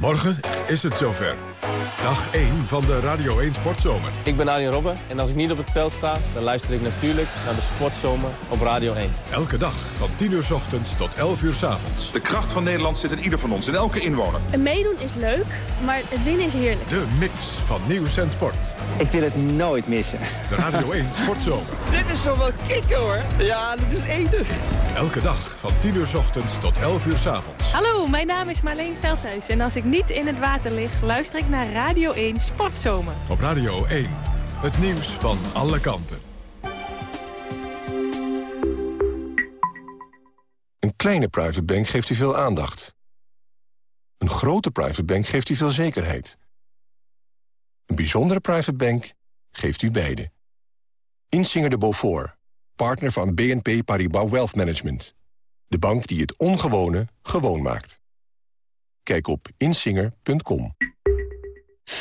Morgen is het zover. Dag 1 van de Radio 1 Sportzomer. Ik ben Arjen Robben en als ik niet op het veld sta... dan luister ik natuurlijk naar de Sportzomer op Radio 1. Elke dag van 10 uur s ochtends tot 11 uur s avonds. De kracht van Nederland zit in ieder van ons, in elke inwoner. Een meedoen is leuk, maar het winnen is heerlijk. De mix van nieuws en sport. Ik wil het nooit missen. De Radio 1 Sportzomer. dit is zo wel kicken hoor. Ja, dit is enig. Elke dag van 10 uur s ochtends tot 11 uur s avonds. Hallo, mijn naam is Marleen Veldhuis. En als ik niet in het water lig, luister ik naar Radio 1 Sportzomer. Op Radio 1, het nieuws van alle kanten. Een kleine private bank geeft u veel aandacht. Een grote private bank geeft u veel zekerheid. Een bijzondere private bank geeft u beide. Insinger de Beaufort, partner van BNP Paribas Wealth Management. De bank die het ongewone gewoon maakt. Kijk op insinger.com. 25%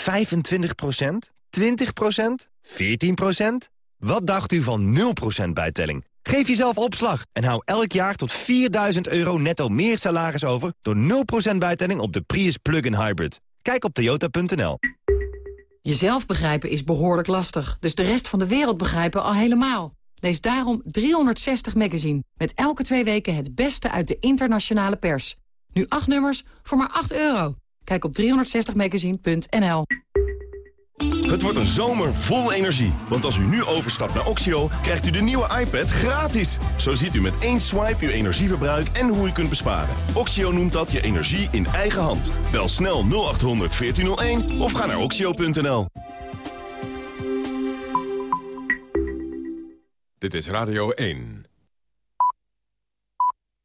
20% 14% Wat dacht u van 0% bijtelling? Geef jezelf opslag en hou elk jaar tot 4000 euro netto meer salaris over... door 0% bijtelling op de Prius Plug-in Hybrid. Kijk op toyota.nl. Jezelf begrijpen is behoorlijk lastig, dus de rest van de wereld begrijpen al helemaal. Lees daarom 360 Magazine, met elke twee weken het beste uit de internationale pers. Nu acht nummers voor maar 8 euro. Kijk op 360magazine.nl. Het wordt een zomer vol energie. Want als u nu overstapt naar Oxio, krijgt u de nieuwe iPad gratis. Zo ziet u met één swipe uw energieverbruik en hoe u kunt besparen. Oxio noemt dat je energie in eigen hand. Bel snel 0800 1401 of ga naar oxio.nl. Dit is Radio 1.